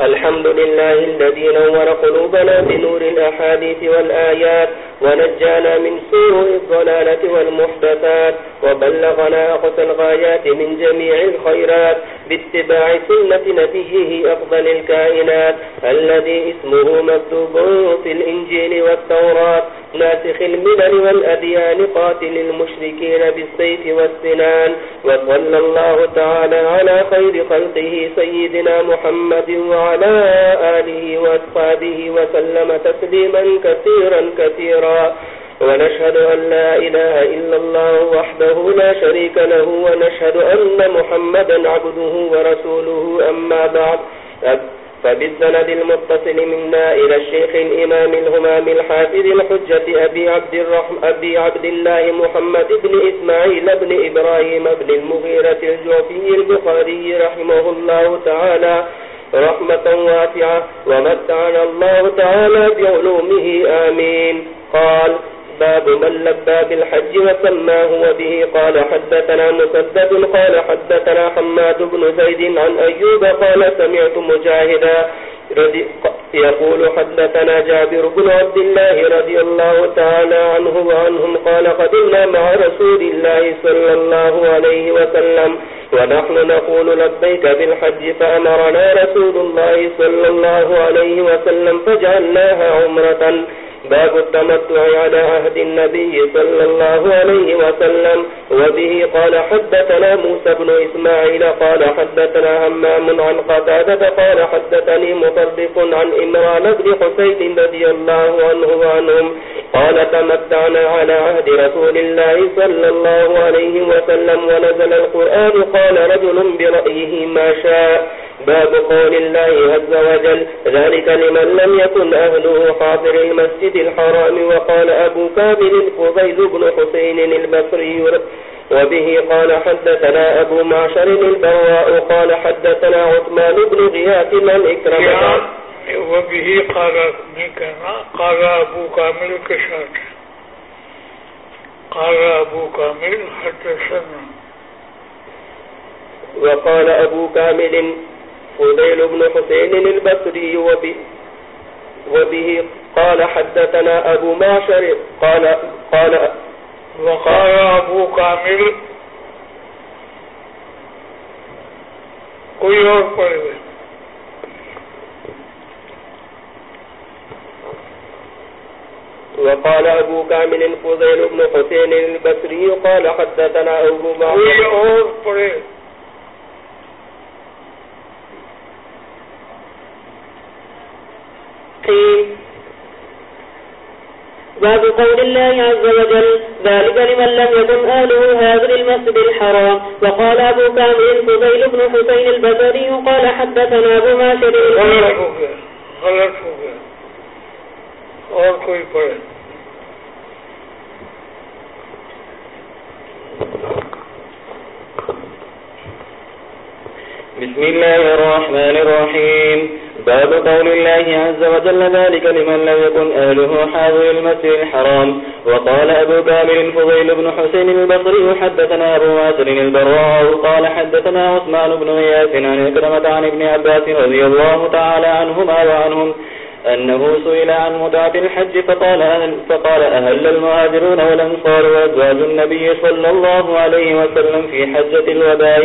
الحمد لله الذي نور قلوبنا بنور الأحاديث والآيات ونجانا من سوء الضلالة والمحدثات وبلغنا أقصى الغايات من جميع الخيرات باتباع سنة نبيه أفضل الكائنات الذي اسمه مكتوب في الإنجيل والتوراة، ناسخ الملل والأديان، قاتل المشركين بالسيف والسنان، وصلى الله تعالى على خير خلقه سيدنا محمد وعلى آله وأصحابه وسلم تسليما كثيرا كثيرا. ونشهد أن لا إله إلا الله وحده لا شريك له ونشهد أن محمدا عبده ورسوله. أما بعد فبالسند المتصل منا إلى الشيخ الإمام الهمام الحافظ الحجة أبي عبد, الرحم أبي عبد الله محمد بن إسماعيل بن إبراهيم بن المغيرة الجوفي البخاري رحمه الله تعالى رحمة واسعة ومتعنا الله تعالى بعلومه. آمين. قال باب من لبى بالحج وسماه وبه قال حدثنا مسدد قال حدثنا حماد بن زيد عن أيوب قال سمعت مجاهدا يقول حدثنا جابر بن عبد الله رضي الله تعالى عنه وعنهم قال قدمنا مع رسول الله صلى الله عليه وسلم ونحن نقول لبيك بالحج فأمرنا رسول الله صلى الله عليه وسلم فجعلناها عمرة باب التمتع على عهد النبي صلى الله عليه وسلم، وبه قال حدثنا موسى بن إسماعيل، قال حدثنا همام عن قتادة، قال حدثني مطبق عن إمران بن حسين رضي الله عنه وعنهم، قال تمتعنا على عهد رسول الله صلى الله عليه وسلم، ونزل القرآن، قال رجل برأيه ما شاء باب قول الله عز وجل ذلك لمن لم يكن أهله حاضر المسجد الحرام وقال أبو كابل الفضيل بن حسين البصري وبه قال حدثنا أبو معشر البواء قال حدثنا عثمان بن غيات من إكرم وبه قال قال أبو كامل كشات قال أبو كامل حدثنا. وقال أبو كامل فضيل بن حسين البصري وبه وبه قال حدثنا أبو معشر قال قال وقال أبو كامل کوئی اور ہوئے وقال أبو كامل فضيل بن حسين البصري قال حدثنا أبو معشر. کوئی اور باب قول الله عز وجل ذلك لمن لم يكن أهله هذا المسجد الحرام وقال أبو كامل فضيل بن حسين البصري قال حدثنا أبو ماشر غلط ہو گیا غلط ہو گیا اور کوئی پڑھے بسم الله الرحمن الرحيم باب قول الله عز وجل ذلك لمن لم يكن أهله حاضر المسجد الحرام. وقال أبو كامل فضيل بن حسين البصري، حدثنا أبو واسر البراء، قال حدثنا عثمان بن غياث عن اكرمة عن ابن عباس رضي الله تعالى عنهما وعنهم أنه سئل عن متعة الحج فقال أهل, فقال أهل المهاجرون والأنصار وأزواج النبي صلى الله عليه وسلم في حجة الوداع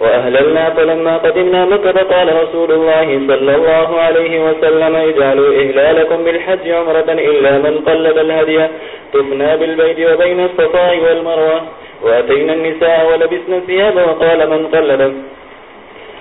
وأهللنا فلما قدمنا مكة قال رسول الله صلى الله عليه وسلم اجعلوا إهلالكم بالحج عمرة إلا من قلد الهدي تفنى بالبيت وبين الصفاء والمروة وأتينا النساء ولبسنا الثياب وقال من قلد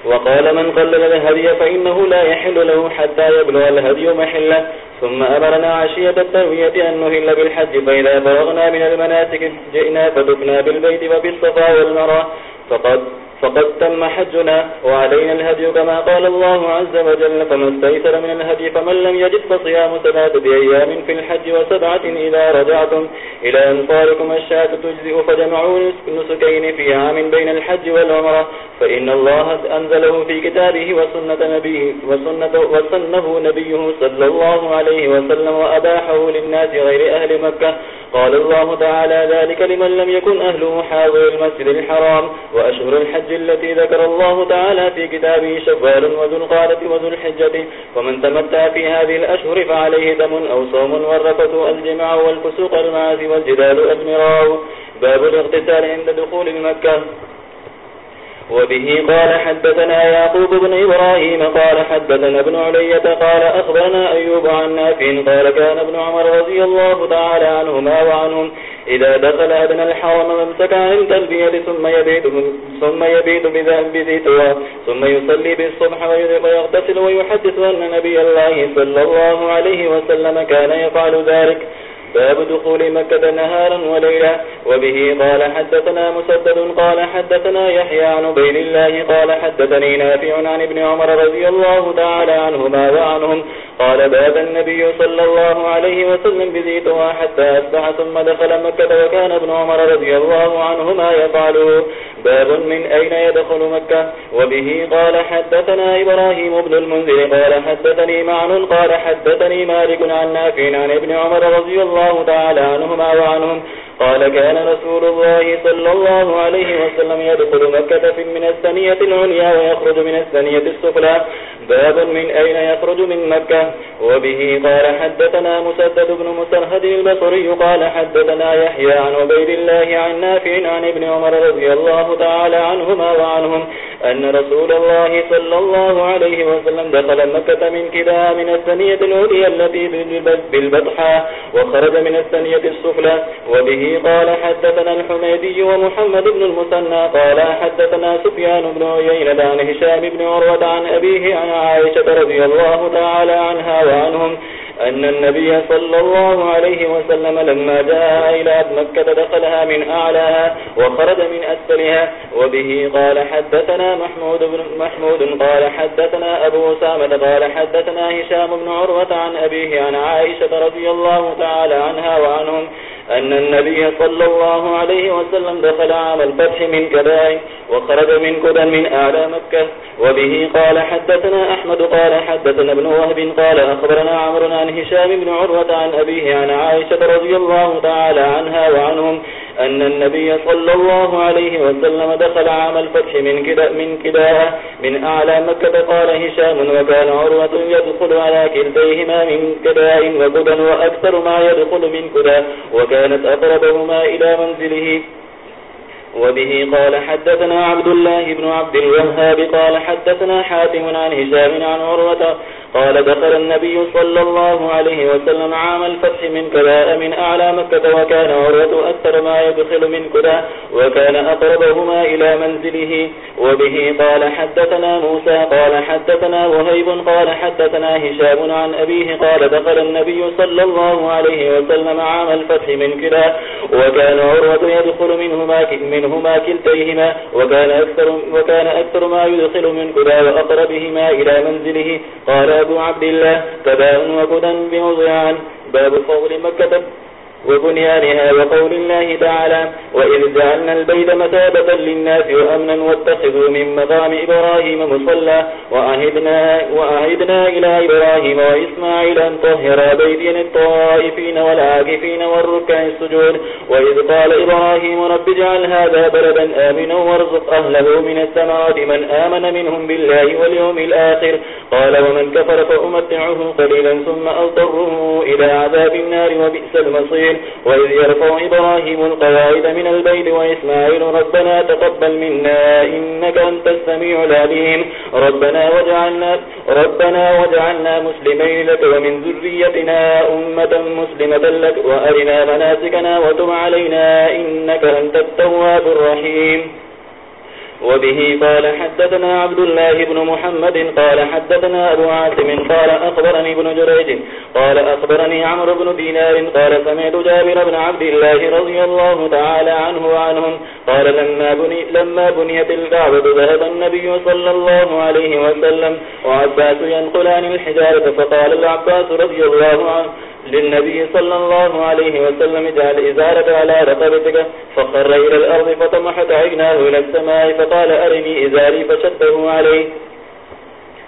وقال من قلل الهدي فإنه لا يحل له حتى يبلغ الهدي محله. ثم أمرنا عشية التروية أن نهل بالحج فإذا فرغنا من المناسك جئنا فدفنا بالبيت وبالصفا والمرى فقد فقد تم حجنا وعلينا الهدي كما قال الله عز وجل. فما استيسر من الهدي فمن لم يجد فصيام ثلاثة أيام في الحج وسبعة إذا رجعتم. إلى أنصاركم الشاة تجزئ فجمعوا نسكين في عام بين الحج والعمرة. فإن الله أنزل أنزله في كتابه وسنة نبيه وسنة وسنه نبيه صلى الله عليه وسلم وأباحه للناس غير أهل مكة قال الله تعالى ذلك لمن لم يكن أهله حاضر المسجد الحرام وأشهر الحج التي ذكر الله تعالى في كتابه شوال وذو القادة وذو الحجة ومن تمتع في هذه الأشهر فعليه دم أو صوم والرفة الجمع والفسوق المعاث والجدال أزمراء باب الاغتسال عند دخول مكة وبه قال حدثنا يعقوب بن إبراهيم قال حدثنا ابن علية قال أخبرنا أيوب عن نافع قال كان ابن عمر رضي الله تعالى عنهما وعنهم إذا دخل أدنى الحرم ممسك عن التلبية ثم يبيت, ثم يبيت بذيتها ثم يصلي بالصبح ويغتسل ويحدث أن نبي الله صلى الله عليه وسلم كان يفعل ذلك باب دخول مكة نهارا وليلا وبه قال حدثنا مسدد، قال حدثنا يحيى عن بين الله، قال حدثني نافع عن ابن عمر رضي الله تعالى عنهما وعنهم قال باب النبي صلى الله عليه وسلم بزيتها حتى أصبح ثم دخل مكة وكان ابن عمر رضي الله عنهما يفعله باب من أين يدخل مكة؟ وبه قال حدثنا إبراهيم بن المنذر قال حدثني معن قال حدثني مالك عن نافع عن ابن عمر رضي الله تعالى عنهما وعنهم قال كان رسول الله صلى الله عليه وسلم يدخل مكة في من الثانية العليا ويخرج من الثانية السفلى. باب من أين يخرج من مكة؟ وبه قال حدثنا مسدد بن مسرهد البصري قال حدثنا يحيى عن عبيد الله عن نافع عن ابن عمر رضي الله تعالى عنهما وعنهم أن رسول الله صلى الله عليه وسلم دخل مكة من كذا من الثانية العليا التي بالبطحة وخرج من الثانية السفلى، وبه قال حدثنا الحميدي ومحمد بن المثنى، قال حدثنا سفيان بن عيينة عن هشام بن عروة عن أبيه عن عائشة رضي الله تعالى عنها وعنهم أن النبي صلى الله عليه وسلم لما جاء إلى مكة دخلها من أعلاها وخرج من أسفلها وبه قال حدثنا محمود, بن محمود قال حدثنا أبو سامة قال حدثنا هشام بن عروة عن أبيه عن عائشة رضي الله تعالى عنها وعنهم أن النبي صلى الله عليه وسلم دخل عام الفتح من كداء وخرج من كدا من أعلى مكة وبه قال حدثنا أحمد قال حدثنا ابن وهب قال أخبرنا عمرنا عن هشام بن عروة عن أبيه عن عائشة رضي الله تعالى عنها وعنهم أن النبي صلى الله عليه وسلم دخل عام الفتح من كداء من, كداء من أعلى مكة قال هشام وكان عروة يدخل على كلتيهما من كداء وكدا وأكثر ما يدخل من كدا وكان كانت أقربهما إلى منزله وبه قال حدثنا عبد الله بن عبد الوهاب قال حدثنا حاتم عن هشام عن عروة قال دخل النبي صلى الله عليه وسلم عام الفتح من كباء من أعلى مكة وكان عروة أكثر ما يدخل من كدا وكان أقربهما إلى منزله. وبه قال حدثنا موسى قال حدثنا وهيب قال حدثنا هشام عن أبيه قال دخل النبي صلى الله عليه وسلم عام الفتح من كدا وكان عروة يدخل منهما, من منهما كلتيهما وكان أكثر, وكان أكثر ما يدخل من كدا وأقربهما إلى منزله. قال أبو عبد الله كباء وكدا بمضيعا باب فضل مكة. وبنيانها وقول الله تعالى وإذ جعلنا البيت مثابة للناس وأمنا واتخذوا من مقام إبراهيم مصلى وأهدنا, وأهدنا إلى إبراهيم وإسماعيل أن طهر بيتين الطائفين والعاكفين والركع السجود وإذ قال إبراهيم رب جعل هذا بلدا آمنا وارزق أهله من السماوات من آمن منهم بالله واليوم الآخر قال ومن كفر فأمتعه قليلا ثم أضطره إلى عذاب النار وبئس المصير وإذ يرفع إبراهيم القواعد من البيت وإسماعيل ربنا تقبل منا إنك أنت السميع العليم. ربنا وجعلنا, ربنا وجعلنا مسلمين لك ومن ذريتنا أمة مسلمة لك وأرنا مناسكنا وتم علينا إنك أنت التواب الرحيم. وبه قال حدثنا عبد الله بن محمد قال حدثنا أبو عاصم قال أخبرني بن جريج قال أخبرني عمر بن دينار قال سمعت جابر بن عبد الله رضي الله تعالى عنه وعنهم قال لما, بني لما بنيت الكعبة ذهب النبي صلى الله عليه وسلم وعباس ينقلان الحجارة فقال العباس رضي الله عنه للنبي صلى الله عليه وسلم جعل إزارة على رقبتك، فقر إلى الأرض، فطمحت عيناه إلى السماء، فقال أرني إزاري، فشده عليه.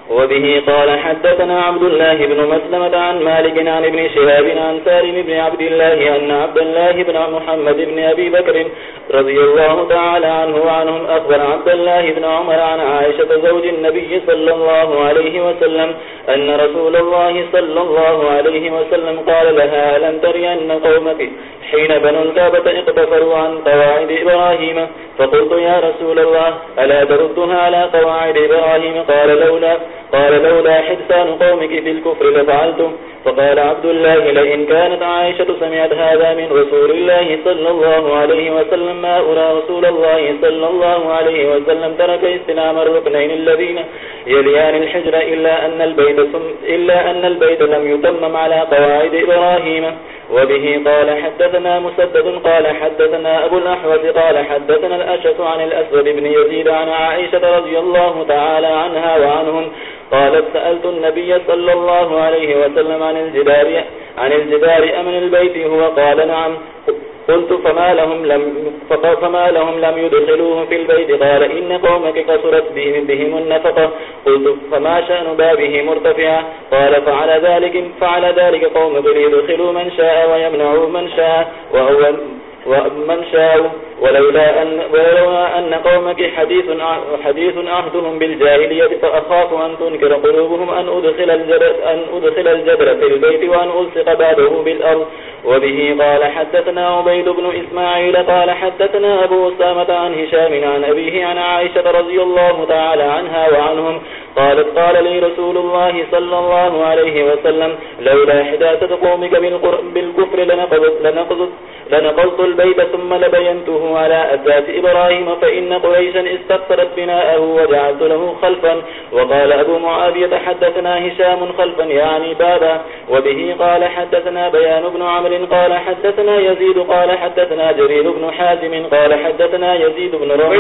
وبه قال حدثنا عبد الله بن مسلمة عن مالك عن ابن شهاب عن سالم بن عبد الله أن عبد الله بن محمد بن أبي بكر رضي الله تعالى عنه وعنهم أخبر عبد الله بن عمر عن عائشة زوج النبي صلى الله عليه وسلم أن رسول الله صلى الله عليه وسلم قال لها لم تري أن قومك. حين بنوا الكابة اقتفروا عن قواعد إبراهيم، فقلت يا رسول الله، ألا تردها على قواعد إبراهيم؟ قال لولا قال لولا حدثان قومك في الكفر لفعلتم. فقال عبد الله لئن كانت عائشة سمعت هذا من رسول الله صلى الله عليه وسلم ما أرى رسول الله صلى الله عليه وسلم ترك استنام الركنين الذين يليان الحجر إلا أن البيت, إلا أن البيت لم يتمم على قواعد إبراهيم. وبه قال حدثنا مسدد قال حدثنا أبو الأحوث قال حدثنا الأشس عن الأسود بن يزيد عن عائشة رضي الله تعالى عنها وعنهم قالت سألت النبي صلى الله عليه وسلم عن الجدار, عن الجدار أمن البيت؟ هو قال نعم. قلت فما لهم لم, فما لهم لم يدخلوه في البيت. قال إن قومك قصرت بهم, بهم النفقة. قلت فما شأن بابه مرتفعا؟ قال فعلى ذلك, فعلى ذلك قومك ليدخلوا من شاء ويمنعوا من شاء. وهو ومن شاء ولولا أن, ولولا أن قومك حديث, حديث عهدهم بالجاهلية فأخاف أن تنكر قلوبهم أن أدخل, الجبر أن أدخل الجبر في البيت وأن ألصق بعده بالأرض وبه قال حدثنا عبيد بن إسماعيل قال حدثنا أبو أسامة عن هشام عن أبيه عن عائشة رضي الله تعالى عنها وعنهم قالت قال لي رسول الله صلى الله عليه وسلم لولا حداثة قومك بالكفر لنقضت, لنقضت, لنقضت البيت ثم لبينته على أساس إبراهيم فإن قريشا استقصرت بناءه وجعلت له خلفا وقال أبو معاوية حدثنا هشام خلفا يعني بابا وبه قال حدثنا بيان بن عمر قال حدثنا يزيد قال حدثنا جرير بن حازم قال حدثنا يزيد بن رمح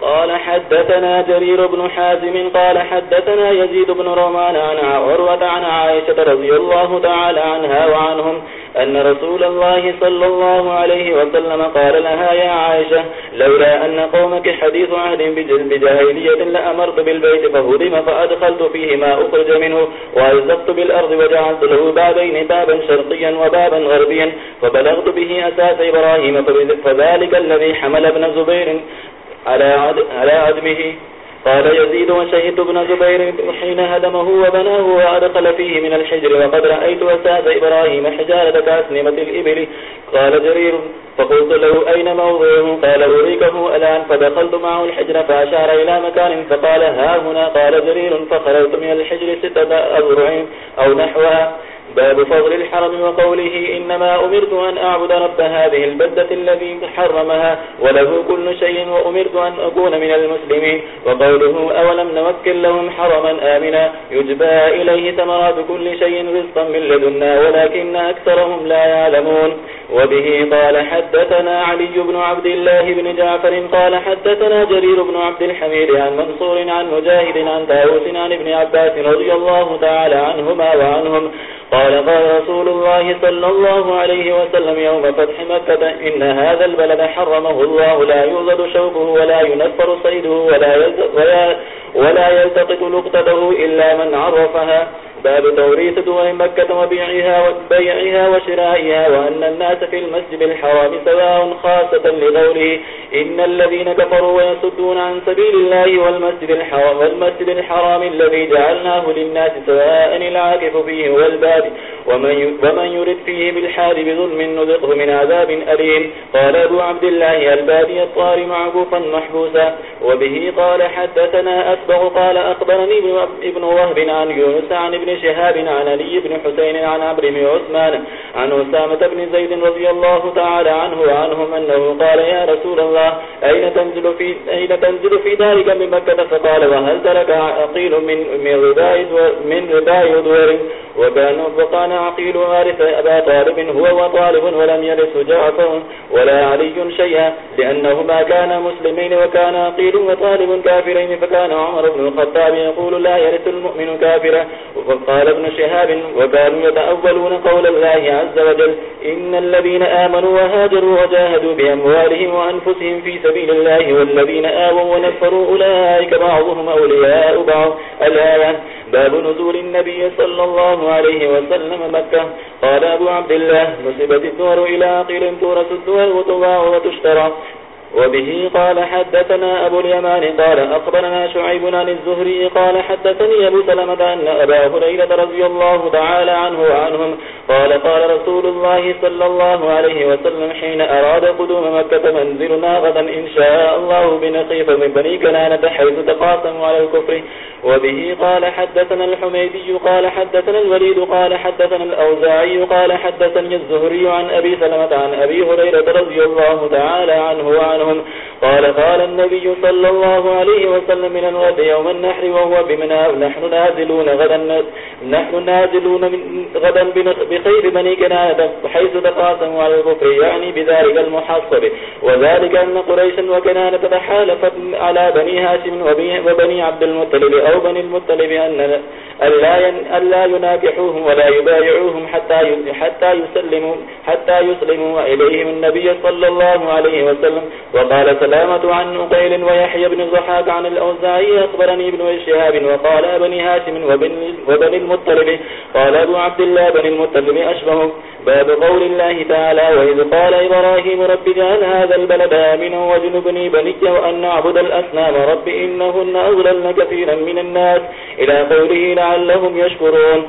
قال حدثنا جرير بن حازم قال حدثنا يزيد بن رومان عن عروة عن عائشة رضي الله تعالى عنها وعنهم أن رسول الله صلى الله عليه وسلم قال لها يا عائشة، لولا أن قومك حديث عهد بجاهلية لأمرت بالبيت فهدم فأدخلت فيه ما أخرج منه وأزقت بالأرض وجعلت له بابين، بابا شرقيا وبابا غربيا، فبلغت به أساس إبراهيم فذلك الذي حمل ابن زبير على عدمه. قال يزيد وشهدت ابن زبير حين هدمه وبناه وأدخل فيه من الحجر وقد رأيت أساس إبراهيم حجارة كأسنمة الإبل. قال جرير، فقلت له أين موضعه؟ قال أريكه الآن، فدخلت معه الحجر فأشار إلى مكان، فقال ها هنا. قال جرير، فخرجت من الحجر ستة أذرع أو نحوها. باب فضل الحرم وقوله إنما أمرت أن أعبد رب هذه البدة الذي حرمها وله كل شيء وأمرت أن أكون من المسلمين وقوله أولم نمكن لهم حرما آمنا يجبى إليه ثمرات كل شيء رزقا من لدنا ولكن أكثرهم لا يعلمون وبه قال حدثنا علي بن عبد الله بن جعفر قال حدثنا جرير بن عبد الحميد عن منصور عن مجاهد عن تاوس عن ابن عباس رضي الله تعالى عنهما وعنهم. قال قال رسول الله صلى الله عليه وسلم يوم فتح مكة إن هذا البلد حرمه الله لا يوزد شوكه ولا ينفر صيده ولا, ولا يلتقط لقطته إلا من عرفها. باب توريث دور مكة وبيعها, وبيعها وشرائها وأن الناس في المسجد الحرام سواء خاصة لقوله إن الذين كفروا ويسدون عن سبيل الله والمسجد الحرام, والمسجد الحرام الذي جعلناه للناس سواء العاكف فيه والباد ومن, ومن يرد فيه بالحال بظلم نذقه من عذاب أليم. قال أبو عبد الله البادي الطار معقوفا محبوسا. وبه قال حدثنا أسبغ قال أخبرني ابن وهب عن يونس عن ابن بن شهاب عن علي بن حسين عن عبر بن عثمان عن أسامة بن زيد رضي الله تعالى عنه وعنهم أنه قال يا رسول الله أين تنزل في, أين تنزل في ذلك من مكة؟ فقال وهل ترك عقيل من, من رباء من رباء دور؟ وكان وكان عقيل وارث أبا طالب هو وطالب ولم يرث جعفر ولا علي شيئا لأنهما كانا مسلمين وكان عقيل وطالب كافرين فكان عمر بن الخطاب يقول لا يرث المؤمن كافرا وقال ابن شهاب وكانوا يتأولون قول الله عز وجل إن الذين آمنوا وهاجروا وجاهدوا بأموالهم وأنفسهم في سبيل الله والذين آووا ونفروا أولئك بعضهم أولياء بعض. الآية باب نزول النبي صلى الله عليه وسلم مكة. قال أبو عبد الله نصبت الدور إلى عقيل تورس الدور وتباع وتشترى. وبه قال حدثنا أبو اليمان قال أخبرنا شعيب عن الزهري قال حدثني أبو سلمة أن أبا هريرة رضي الله تعالى عنه وعنهم قال قال رسول الله صلى الله عليه وسلم حين أراد قدوم مكة منزلنا غدا إن شاء الله بنقيف من بني كنانة حيث تقاسموا على الكفر. وبه قال حدثنا الحميدي قال حدثنا الوليد قال حدثنا الأوزاعي قال حدثني الزهري عن أبي سلمة عن أبي هريرة رضي الله تعالى عنه وعنهم قال قال النبي صلى الله عليه وسلم من الغد يوم النحر وهو بمنا نحن نازلون غدا نحن نازلون غدا بخير بني كنانة حيث تقاسموا على الكفر، يعني بذلك المحصب. وذلك أن قريشا وكنانة تحالفت على بني هاشم وبني عبد المطلب أو بني المطلب أن ألا يناكحوهم ولا يبايعوهم حتى حتى يسلموا حتى يسلموا إليهم النبي صلى الله عليه وسلم. وقال سلامة عن نقيل ويحيى بن الضحاك عن الأوزاعي أخبرني ابن الشهاب وقال بني هاشم وبني المطلب قال أبو عبد الله بني المطلب أشبه باب قول الله تعالى، وإذ قال إبراهيم رب جعل هذا البلد آمنا وجنبني بني وأن نعبد الأسنام رب إنهن أغللن كثيرا من الناس. إلى قوله لعلهم يشكرون.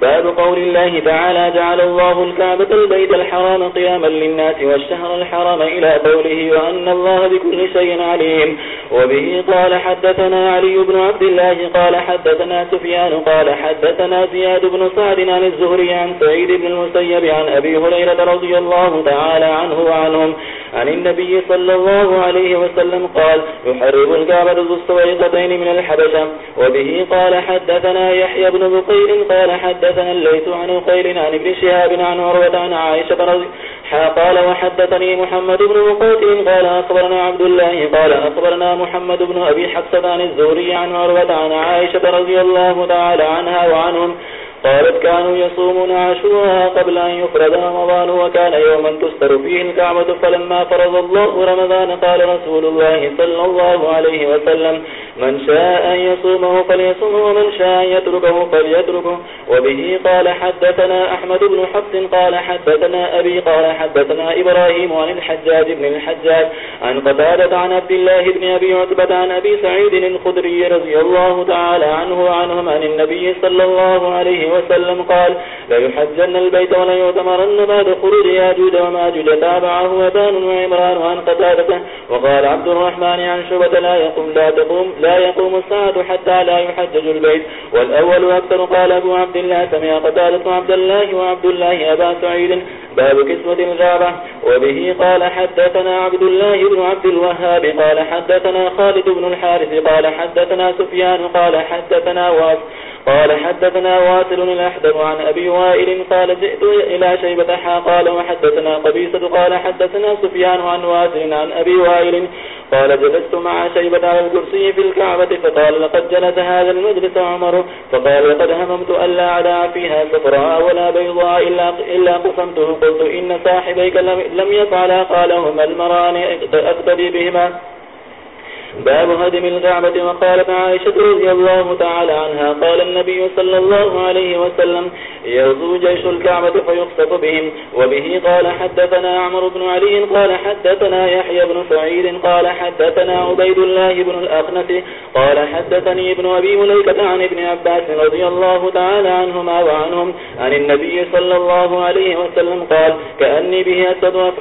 باب قول الله تعالى جعل الله الكعبة البيت الحرام قياما للناس والشهر الحرام إلى قوله وأن الله بكل شيء عليم. وبه قال حدثنا علي بن عبد الله قال حدثنا سفيان قال حدثنا زياد بن سعد عن الزهري عن سعيد بن المسيب عن أبي هريرة رضي الله تعالى عنه وعنهم عن النبي صلى الله عليه وسلم قال يحرب الكعبة ذو السويقتين من الحبشة. وبه قال حدثنا يحيى بن بقير قال حدثنا حدثنا الليث عن قيل عن ابن شهاب عن عروة عن عائشة رضي قال وحدثني محمد بن مقاتل قال أخبرنا عبد الله قال أخبرنا محمد بن أبي حفصة عن الزوري عن عروة عن عائشة رضي الله تعالى عنها وعنهم قالت كانوا يصومون عاشوراء قبل أن يفرد رمضان وكان يوما تستر فيه الكعبة فلما فرض الله رمضان قال رسول الله صلى الله عليه وسلم من شاء أن يصومه فليصومه ومن شاء أن يتركه فليتركه وبه قال حدثنا أحمد بن حفص قال حدثنا أبي قال حدثنا إبراهيم عن الحجاج بن الحجاج عن قتادة عن عبد الله بن أبي عتبة عن أبي سعيد الخدري رضي الله تعالى عنه وعنهم عن النبي صلى الله عليه وسلم وسلم قال، لا يحجن البيت ولا يعتمرن بعد خروج ياجوج وماجوج، تابعه أبان وعمران عن قتادة وقال عبد الرحمن عن شبة لا يقوم، لا تقوم، لا يقوم الساعة حتى لا يحجج البيت. والأول أكثر قال أبو عبد الله، سمع قتادة عبد الله وعبد الله أبا سعيد باب كسوة الغابة وبه قال، حدثنا عبد الله بن عبد الوهاب، قال، حدثنا خالد بن الحارث، قال، حدثنا سفيان، قال، حدثنا واس قال، حدثنا واسل الأحدر عن أبي وائل قال جئت إلى شيبة حا قال وحدثنا قبيسة قال حدثنا سفيان عن واسل عن أبي وائل قال جلست مع شيبة على الكرسي في الكعبة فقال لقد جلس هذا المجلس عمر فقال لقد هممت أن لا فيها سفراء ولا بيضاء إلا, إلا قسمته. قلت إن صاحبيك لم يفعلا قال هما المران أقتدي بهما. باب هدم الكعبة وقالت عائشة رضي الله تعالى عنها، قال النبي صلى الله عليه وسلم يغزو جيش الكعبة فيخصف بهم. وبه قال حدثنا عمر بن علي، قال حدثنا يحيى بن سعيد، قال حدثنا عبيد الله بن الأخنس قال حدثني ابن أبي مليكة عن ابن عباس رضي الله تعالى عنهما وعنهم، عن النبي صلى الله عليه وسلم قال كأني به أسد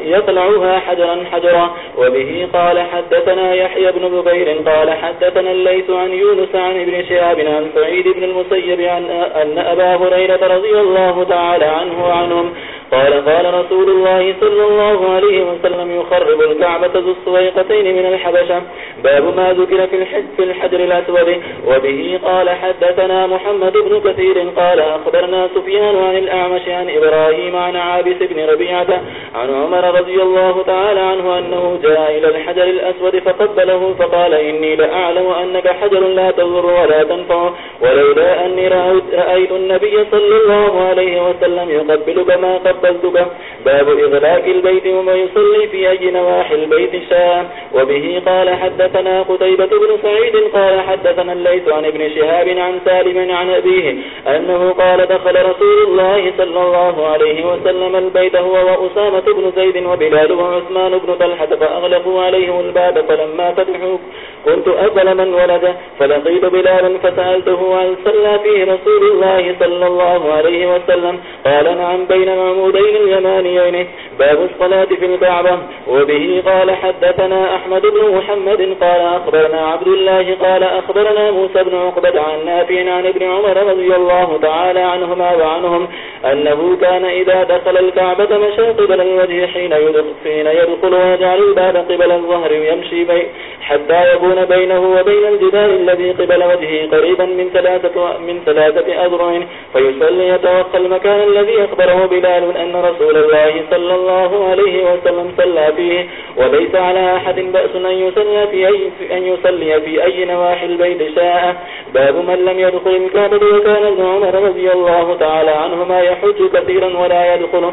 يطلعها حجرا حجرا. وبه قال حدثنا يحيى بن ببير قال حدثنا الليث عن يونس عن ابن شهاب عن سعيد بن المسيب عن أن أبا هريرة رضي الله تعالى عنه وعنهم قال قال رسول الله صلى الله عليه وسلم يخرب الكعبة ذو السويقتين من الحبشة. باب ما ذكر في الحج في الحجر الأسود. وبه قال حدثنا محمد بن كثير قال أخبرنا سفيان عن الأعمش عن إبراهيم عن عابس بن ربيعة عن عمر رضي الله تعالى عنه أنه جاء إلى الحجر الأسود فقبله فقال إني لأعلم أنك حجر لا تضر ولا تنفع ولولا أني رأيت النبي صلى الله عليه وسلم يقبلك ما قبلتك باب إغلاق البيت وما يصلي في أي نواحي البيت شاء وبه قال حدثنا قتيبة بن سعيد قال حدثنا الليث عن ابن شهاب عن سالم عن أبيه أنه قال دخل رسول الله صلى الله عليه وسلم البيت هو وأسامة بن زيد وبلال وعثمان بن طلحة فأغلقوا عليه الباب فلما فتحوا كنت أفل من ولد، فلقيت بلالا فسألته عن صلى فيه رسول الله صلى الله عليه وسلم. قال نعم بين العمودين اليمانيين. باب الصلاة في الكعبة وبه قال حدثنا أحمد بن محمد قال أخبرنا عبد الله قال أخبرنا موسى بن عقبة عن نافع عن ابن عمر رضي الله تعالى عنهما وعنهم أنه كان إذا دخل الكعبة مشى قبل الوجه حين يدخل, حين يدخل ويجعل الباب قبل الظهر يمشي بي حتى يكون بينه وبين الجدار الذي قبل وجهه قريبا من ثلاثة, من ثلاثة أذرع. فيصلي يتوقى المكان الذي أخبره بلال أن رسول الله صلى الله الله عليه وسلم صلى فيه وليس على أحد بأس أن يصلي في أي, أن يصلي في أي نواحي البيت شاء باب من لم يدخل الكعبة وكان ابن عمر رضي الله تعالى عنهما يحج كثيرا ولا يدخل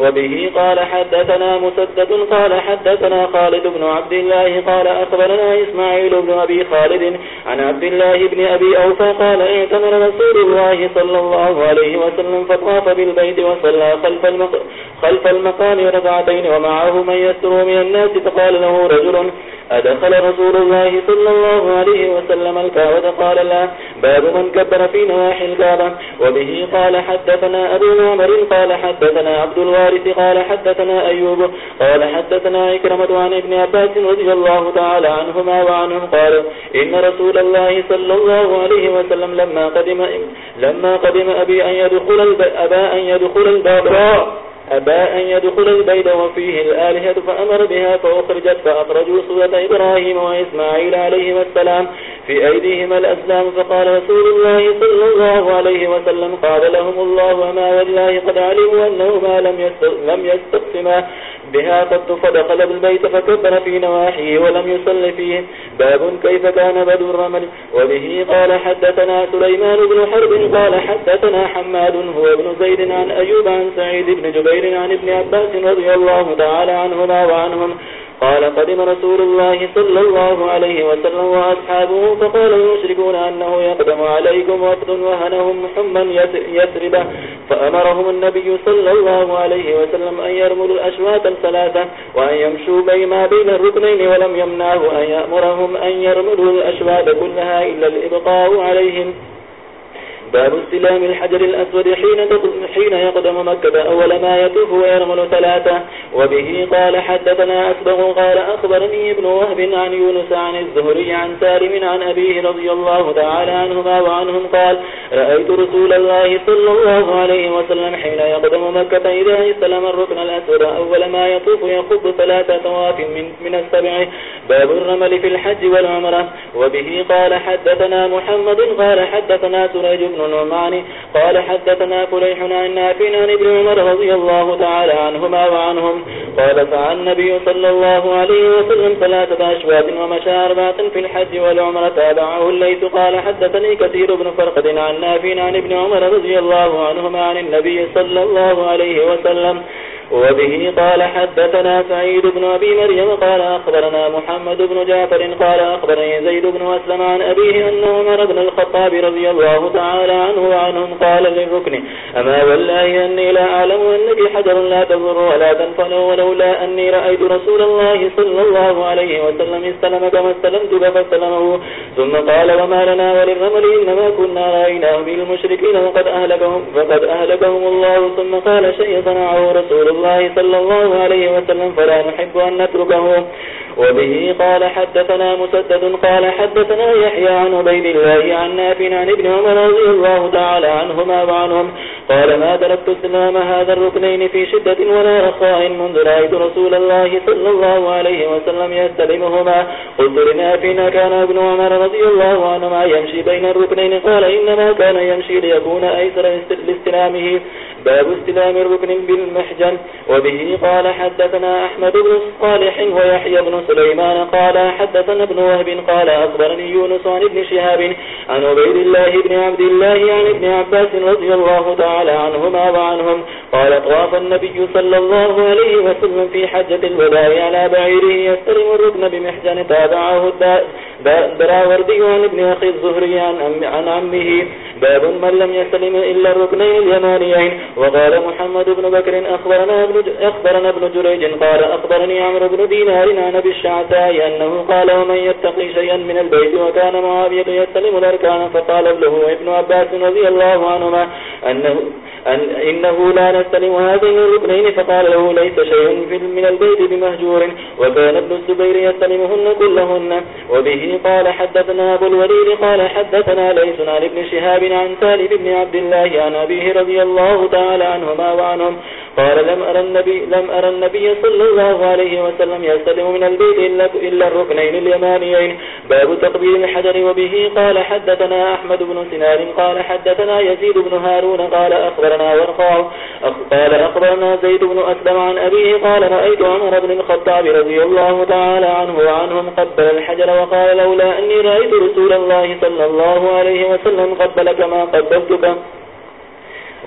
وبه قال حدثنا مسدد قال حدثنا خالد بن عبد الله قال أخبرنا إسماعيل بن أبي خالد عن عبد الله بن أبي أوفى قال اعتمر رسول الله صلى الله عليه وسلم فطاف بالبيت وصلى خلف, المق... خلف المقام ومعه من يسر من الناس فقال له رجل أدخل رسول الله صلى الله عليه وسلم الكعبة؟ قال لا. باب من كبر في نواحي الكعبة. وبه قال حدثنا أبو معمر قال حدثنا عبد الوارث، قال حدثنا أيوب، قال حدثنا إكرمة عن ابن عباس رضي الله تعالى عنهما وعنهم قال إن رسول الله صلى الله عليه وسلم لما قدم لما قدم أبي أن يدخل الب... أبا أن يدخل الباب أبا أن يدخل البيت وفيه الآلهة فأمر بها فأخرجت فأخرجوا صورة إبراهيم وإسماعيل عليه السلام في أيديهما الأسلام. فقال رسول الله صلى الله عليه وسلم قال لهم الله وما والله قد علموا أنه ما لم يستقسما بها قد فدخل بالبيت فكبر في نواحيه ولم يصل فيه. باب كيف كان بدو الرمل؟ وبه قال حدثنا سليمان بن حرب قال حدثنا حماد هو ابن زيد عن أيوب عن سعيد بن جبير جابر عن ابن عباس رضي الله تعالى عنهما وعنهم. قال قدم رسول الله صلى الله عليه وسلم وأصحابه فقال المشركون أنه يقدم عليكم وفد وهنهم حما يسرب فأمرهم النبي صلى الله عليه وسلم أن يرملوا الأشواط الثلاثة وأن يمشوا بما بين الركنين ولم يمنعه أن يأمرهم أن يرملوا الأشواط كلها إلا الإبقاء عليهم. باب استلام الحجر الأسود حين, حين يقدم مكة. أول ما يتوف ويرمل ثلاثة. وبه قال حدثنا أسبغ قال أخبرني ابن وهب عن يونس عن الزهري عن سالم عن أبيه رضي الله تعالى عنهما وعنهم قال رأيت رسول الله صلى الله عليه وسلم حين يقدم مكة إذا استلم الركن الأسود. أول ما يطوف يخب ثلاثة طواف من, من السبع. باب الرمل في الحج والعمرة. وبه قال حدثنا محمد قال حدثنا سريج بن النعمان قال حدثنا فليح عن نافع عن ابن عمر رضي الله تعالى عنهما وعنهم. قال فعن النبي صلى الله عليه وسلم ثلاثة أشواط ومشى أربعة في الحج والعمر تابعه الليث. قال حدثني كثير بن فرقد عن نافع عن ابن عمر رضي الله عنهما عن النبي صلى الله عليه وسلم. وبه قال حدثنا سعيد بن أبي مريم قال أخبرنا محمد بن جعفر قال أخبرني زيد بن أسلم عن أبيه أن عمر بن الخطاب رضي الله تعالى عنه وعنهم قال للركن أما والله أني لا أعلم أنك حجر لا تضر ولا تنفل ولولا أني رأيت رسول الله صلى الله عليه وسلم استلم كما استلمتك فاستلمه. ثم قال وما لنا وللرمل إنما كنا رأيناه بالمشركين وقد أهلكهم, فقد أهلكهم الله. ثم قال شيء صنعه رسول الله الله صلى الله عليه وسلم فلا نحب أن نتركه وبه قال حدثنا مسدد قال حدثنا يحيى عن عبيد الله عن نافع عن ابن عمر رضي الله تعالى عنهما وعنهم قال ما تركت استلام هذا الركنين في شدة ولا رخاء منذ رأيت رسول الله صلى الله عليه وسلم يستلمهما. قلت لنافع كان ابن عمر رضي الله عنهما يمشي بين الركنين. قال إنما كان يمشي ليكون أيسر لاستلامه. باب استلام الركن بالمحجن. وبه قال حدثنا أحمد بن صالح ويحيى بن سليمان قال حدثنا ابن وهب قال أخبرني يونس عن ابن شهاب عن عبيد الله بن عبد الله عن ابن عباس رضي الله تعالى عنهما وعنهم قال طواف النبي صلى الله عليه وسلم في حجة الوداع على بعيره يستلم الركن بمحجن تابعه الدراوردي عن ابن أخي الزهري عن عمه. باب من لم يستلم إلا الركنين اليمانيين. وقال محمد بن بكر أخبرنا ابن, أخبرنا ابن جريج قال أخبرني عمر بن دينار عن أبي الشعتاء أنه قال ومن يتقي شيئا من البيت وكان معاوية يستلم الأركان فقال له ابن عباس رضي الله عنهما أنه أن إنه لا نستلم هذين الركنين فقال له ليس شيء من البيت بمهجور وكان ابن الزبير يستلمهن كلهن وبه قال حدثنا أبو الوليد قال حدثنا ليس عن ابن شهاب عن سالب بن عبد الله عن أبيه رضي الله تعالى عنهما وعنهم قال لم أرى النبي, لم أرى النبي صلى الله عليه وسلم يستلم من البيت إلا, إلا الركنين اليمانيين. باب تقبيل الحجر وبه قال حدثنا أحمد بن سنار قال حدثنا يزيد بن هارون قال أخبرنا ورقاء قال أخبرنا زيد بن أسلم عن أبيه قال رأيت عمر بن الخطاب رضي الله تعالى عنه وعنهم قبل الحجر وقال لولا أني رأيت رسول الله صلى الله عليه وسلم قبل كما قبلتك.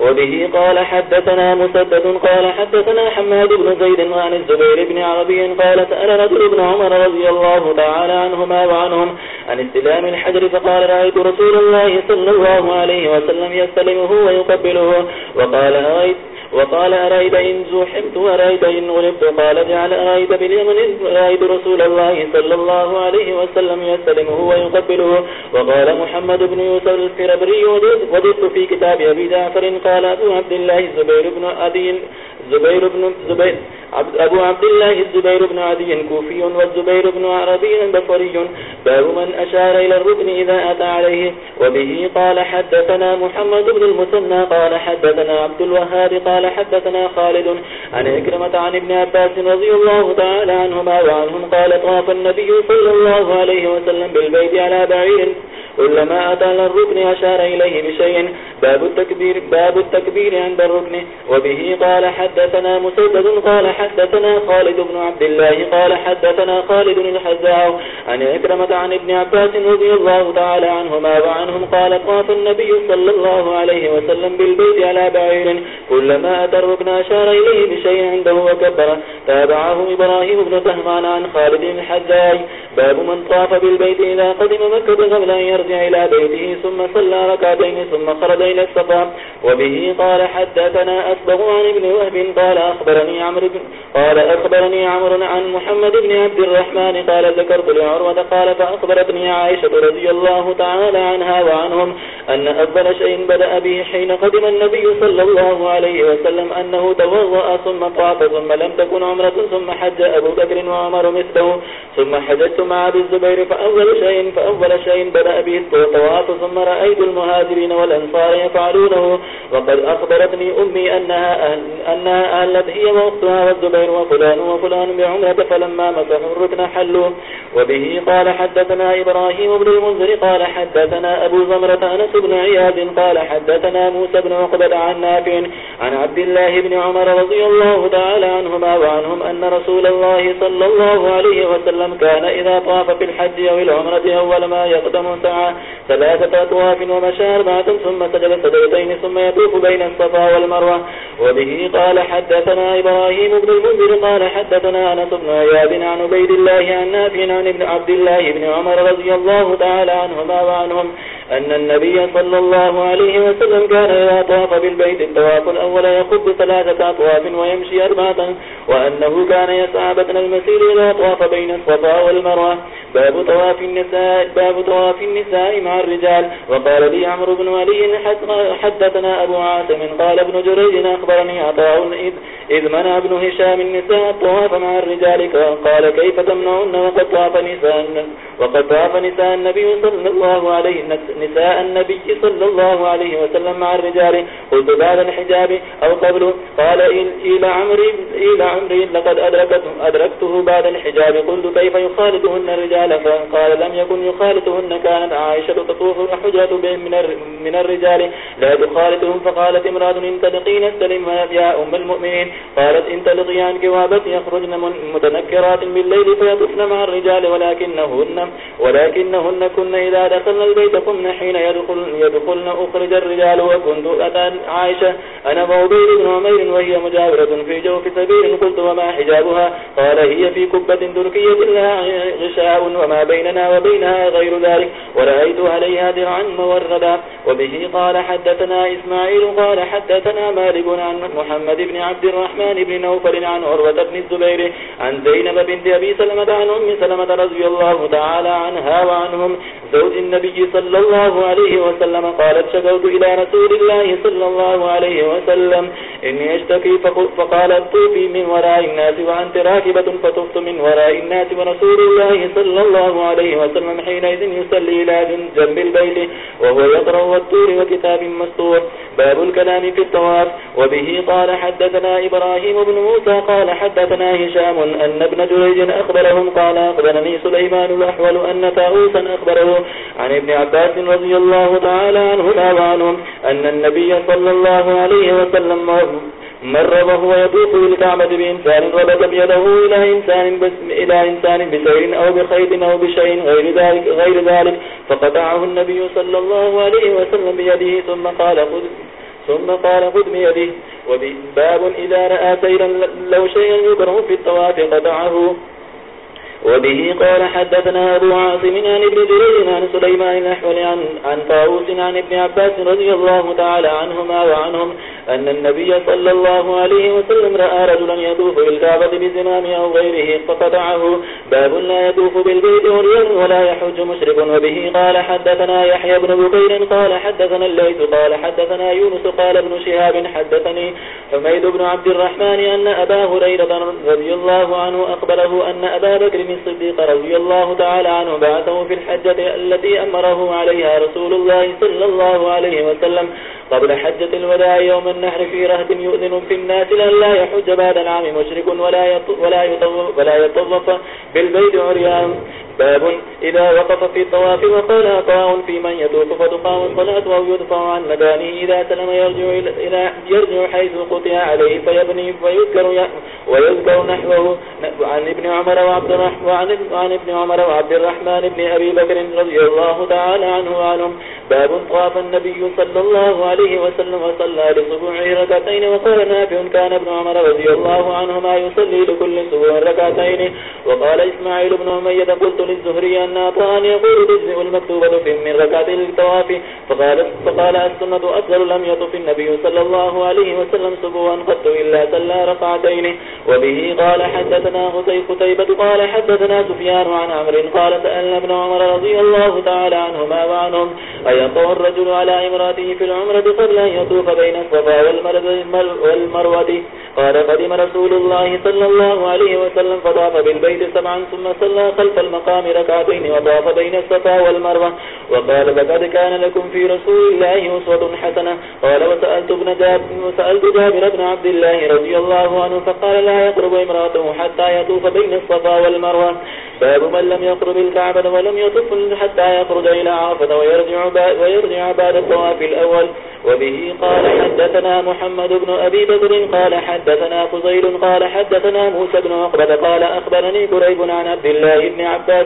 وبه قال حدثنا مسدد قال حدثنا حماد بن زيد عن الزبير بن عربي قال سأل رجل ابن عمر رضي الله تعالى عنهما وعنهم عن استلام الحجر فقال رأيت رسول الله صلى الله عليه وسلم يستلمه ويقبله وقال رأيت وقال أرأيت إن زوحمت وأرأيت إن غلبت؟ قال جعل أرأيت باليمن رأيت رسول الله صلى الله عليه وسلم يستلمه ويقبله. وقال محمد بن يوسف الفربري وددت في كتاب أبي جعفر. قال أبو عبد الله الزبير بن أدين زبير بن زبير أبو عبد الله الزبير بن عدي كوفي والزبير بن عربي بصري باب من أشار إلى الركن إذا أتى عليه. وبه قال حدثنا محمد بن المسنى قال حدثنا عبد الوهاب، قال حدثنا خالد عن إكرمة عن ابن عباس رضي الله تعالى عنهما وعنهم قال طاف النبي صلى الله عليه وسلم بالبيت على بعير. كلما أتى الركن أشار إليه بشيء باب التكبير, باب التكبير عند الركن. وبه قال حدثنا مسدد قال حدثنا خالد بن عبد الله قال حدثنا خالد الحزاع عن إكرمة عن ابن عباس رضي الله تعالى عنهما وعنهم قال طاف النبي صلى الله عليه وسلم بالبيت على بعير. كلما أتى الركن أشار إليه بشيء عنده وكبر. تابعه إبراهيم بن تهمان عن خالد الحزاع باب من طاف بالبيت إذا قدم مكة قبل أن يرجع إلى بيته ثم صلى ركعتين ثم خرج إلى الصفا. وبه قال حدثنا أسبغ عن ابن وهب قال أخبرني عمر بن قال أخبرني عمر عن محمد بن عبد الرحمن قال ذكرت لعروة قال فأخبرتني عائشة رضي الله تعالى عنها وعنهم أن أفضل شيء بدأ به حين قدم النبي صلى الله عليه وسلم أنه توضأ ثم طاف ثم لم تكن عمرة ثم حج أبو بكر وعمر مثله. ثم حجت مع أبي الزبير فأول شيء فأول شيء بدأ به الطواف ثم رأيت المهاجرين والأنصار يفعلونه. وقد أخبرتني أمي أنها, أهل أنها أهلت هي وأختها والزبير وفلان وفلان بعمرة فلما مسحوا الركن حلوا. وبه قال حدثنا إبراهيم بن المنذر قال حدثنا أبو زمرة أنس بن عياد قال حدثنا موسى بن عقبة عن نافع عن عبد الله بن عمر رضي الله تعالى عنهما وعنهم أن رسول الله صلى الله عليه وسلم كان إذا طاف في الحج أو العمرة أول ما يقدم سعى ثلاثة أطواف ومشى أربعة ثم سجل سجلتين ثم يطوف بين الصفا والمروة. وبه قال حدثنا إبراهيم بن المنذر، قال حدثنا أنس بن عياب عن عبيد الله عن نافع عن ابن عبد الله بن عمر رضي الله تعالى عنهما وعنهم أن النبي صلى الله عليه وسلم كان إذا طاف بالبيت الطواف الأول يخب ثلاثة أطواف ويمشي أربعة وأنه كان يسعى بطن المسير إذا طاف بين الصفا والمروة. باب طواف النساء باب طواف النساء مع الرجال. وقال لي عمرو بن علي حدثنا أبو عاصم قال ابن جريج أخبرني عطاء إذ, إذ منع ابن هشام النساء الطواف مع الرجال قال كيف تمنعن وقد طاف نساء وقد طاف نساء النبي صلى الله عليه وسلم. نساء النبي صلى الله عليه وسلم مع الرجال قلت بعد الحجاب أو قبل. قال إلى عمري إلى عمري لقد أدركته, أدركته بعد الحجاب. قلت كيف يخالطهن الرجال؟ فقال لم يكن يخالطهن. كانت عائشة تطوف الحجرة بهم من الرجال. لا تخالطهم. فقالت امرأة انتلقين السلم يا أم المؤمنين. قالت انتلقي عنك وابت يخرجن متنكرات بالليل فيطفن مع الرجال ولكنهن ولكنهن كن إذا دخلن البيت كن حين يدخل، يدخلن أخرج الرجال وكنت أتى عائشة أنا وعبيد بن عمير وهي مجاورة في جوف سبيل قلت وما حجابها؟ قال هي في كبة تركية لها غشاء وما بيننا وبينها غير ذلك ورأيت عليها درعا موردا وبه قال حدثنا إسماعيل قال حدثنا مالك عن محمد بن عبد الرحمن بن نوفل عن عروة بن الزبير عن زينب بنت أبي سلمة عن أم سلمة رضي الله تعالى عنها وعنهم زوج النبي صلى الله الله عليه وسلم قالت شكوت إلى رسول الله صلى الله عليه وسلم، إني أشتكي فقالت، طوفي من وراء الناس وأنت راكبة فطفت من وراء الناس ورسول الله صلى الله عليه وسلم، حينئذ يسلي إلى جنب البيت، وهو يقرأ والطور وكتاب مستور باب الكلام في الطواف، وبه قال حدثنا إبراهيم بن موسى، قال حدثنا هشام أن ابن جريج أخبرهم، قال أخبرني سليمان الأحول أن تاوسا أخبره عن ابن عباس رضي الله تعالى عنه وعنهم أن النبي صلى الله عليه وسلم مر وهو يطوف بالكعبة بإنسان ربط بيده إلى إنسان, بس إلى إنسان بشيء أو بخيط أو بشيء غير ذلك, غير ذلك فقطعه النبي صلى الله عليه وسلم بيده ثم قال خذ ثم قال خذ بيده وباب إذا رأى سيرا لو شيئا يكره في الطواف قطعه وبه قال حدثنا أبو عاصم عن ابن جريج عن سليمان الأحول عن, عن طاووس عن ابن عباس رضي الله تعالى عنهما وعنهم أن النبي صلى الله عليه وسلم رأى رجلا يطوف بالكعبة بزمام أو غيره فقطعه. باب لا يطوف بالبيت وريان ولا يحج مشرك. وبه قال حدثنا يحيى بن بكير قال حدثنا الليث قال حدثنا يونس قال ابن شهاب حدثني حميد بن عبد الرحمن أن أبا هريرة رضي الله عنه أخبره أن أبا بكر بن الصديق رضي الله تعالى عنه بعثه في الحجة التي أمره عليها رسول الله صلى الله عليه وسلم قبل حجة الوداع يوم النحر في رهد يؤذن في الناس لأن لا يحج بعد العام مشرك ولا ولا يطوف بالبيت عريان. باب إذا وقف في الطواف وقال أطاع في من يطوف فتقام الصلاة أو يدفع عن مكانه إذا سلم يرجع, إلى يرجع حيث قطع عليه فيبني فيذكر ويذكر نحوه عن ابن عمر وعبد الرحمن وعن, وعن ابن عمر وعبد الرحمن بن أبي بكر رضي الله تعالى عنه وعنهم. باب طاف النبي صلى الله عليه وسلم وصلى لصبوعه ركعتين وقال نافع كان ابن عمر رضي الله عنهما يصلي لكل سبوع ركعتين. وقال إسماعيل بن أمية قلت للزهري أن أطاعن يقول تجزئ المكتوبة في من ركعة التواف فقال, فقال السنة أفضل لم يطف النبي صلى الله عليه وسلم سبوعا قد إلا صلى ركعتين. وبه قال حدثنا غزي قتيبة قال حدثنا سفيان عن عمر قال سألنا ابن عمر رضي الله تعالى عنهما وعنهم. أيطوى الرجل على امراته في العمرة قبل أن يطوف بين الصفا والمروة. قال قدم رسول الله صلى الله عليه وسلم فطاف بالبيت سبعا ثم صلى خلف المقام الصيام ركعتين وطاف بين الصفا والمروة وقال لقد كان لكم في رسول الله أسوة حسنة. قال وسألت ابن جاب وسألت جابر بن عبد الله رضي الله عنه فقال لا يقرب امراته حتى يطوف بين الصفا والمروة. باب من لم يقرب الكعبة ولم يطف حتى يخرج إلى عرفة ويرجع, ويرجع بعد الطواف الأول. وبه قال حدثنا محمد بن أبي بكر قال حدثنا فضيل قال حدثنا موسى بن عقبة قال أخبرني قريب عن عبد الله بن عباس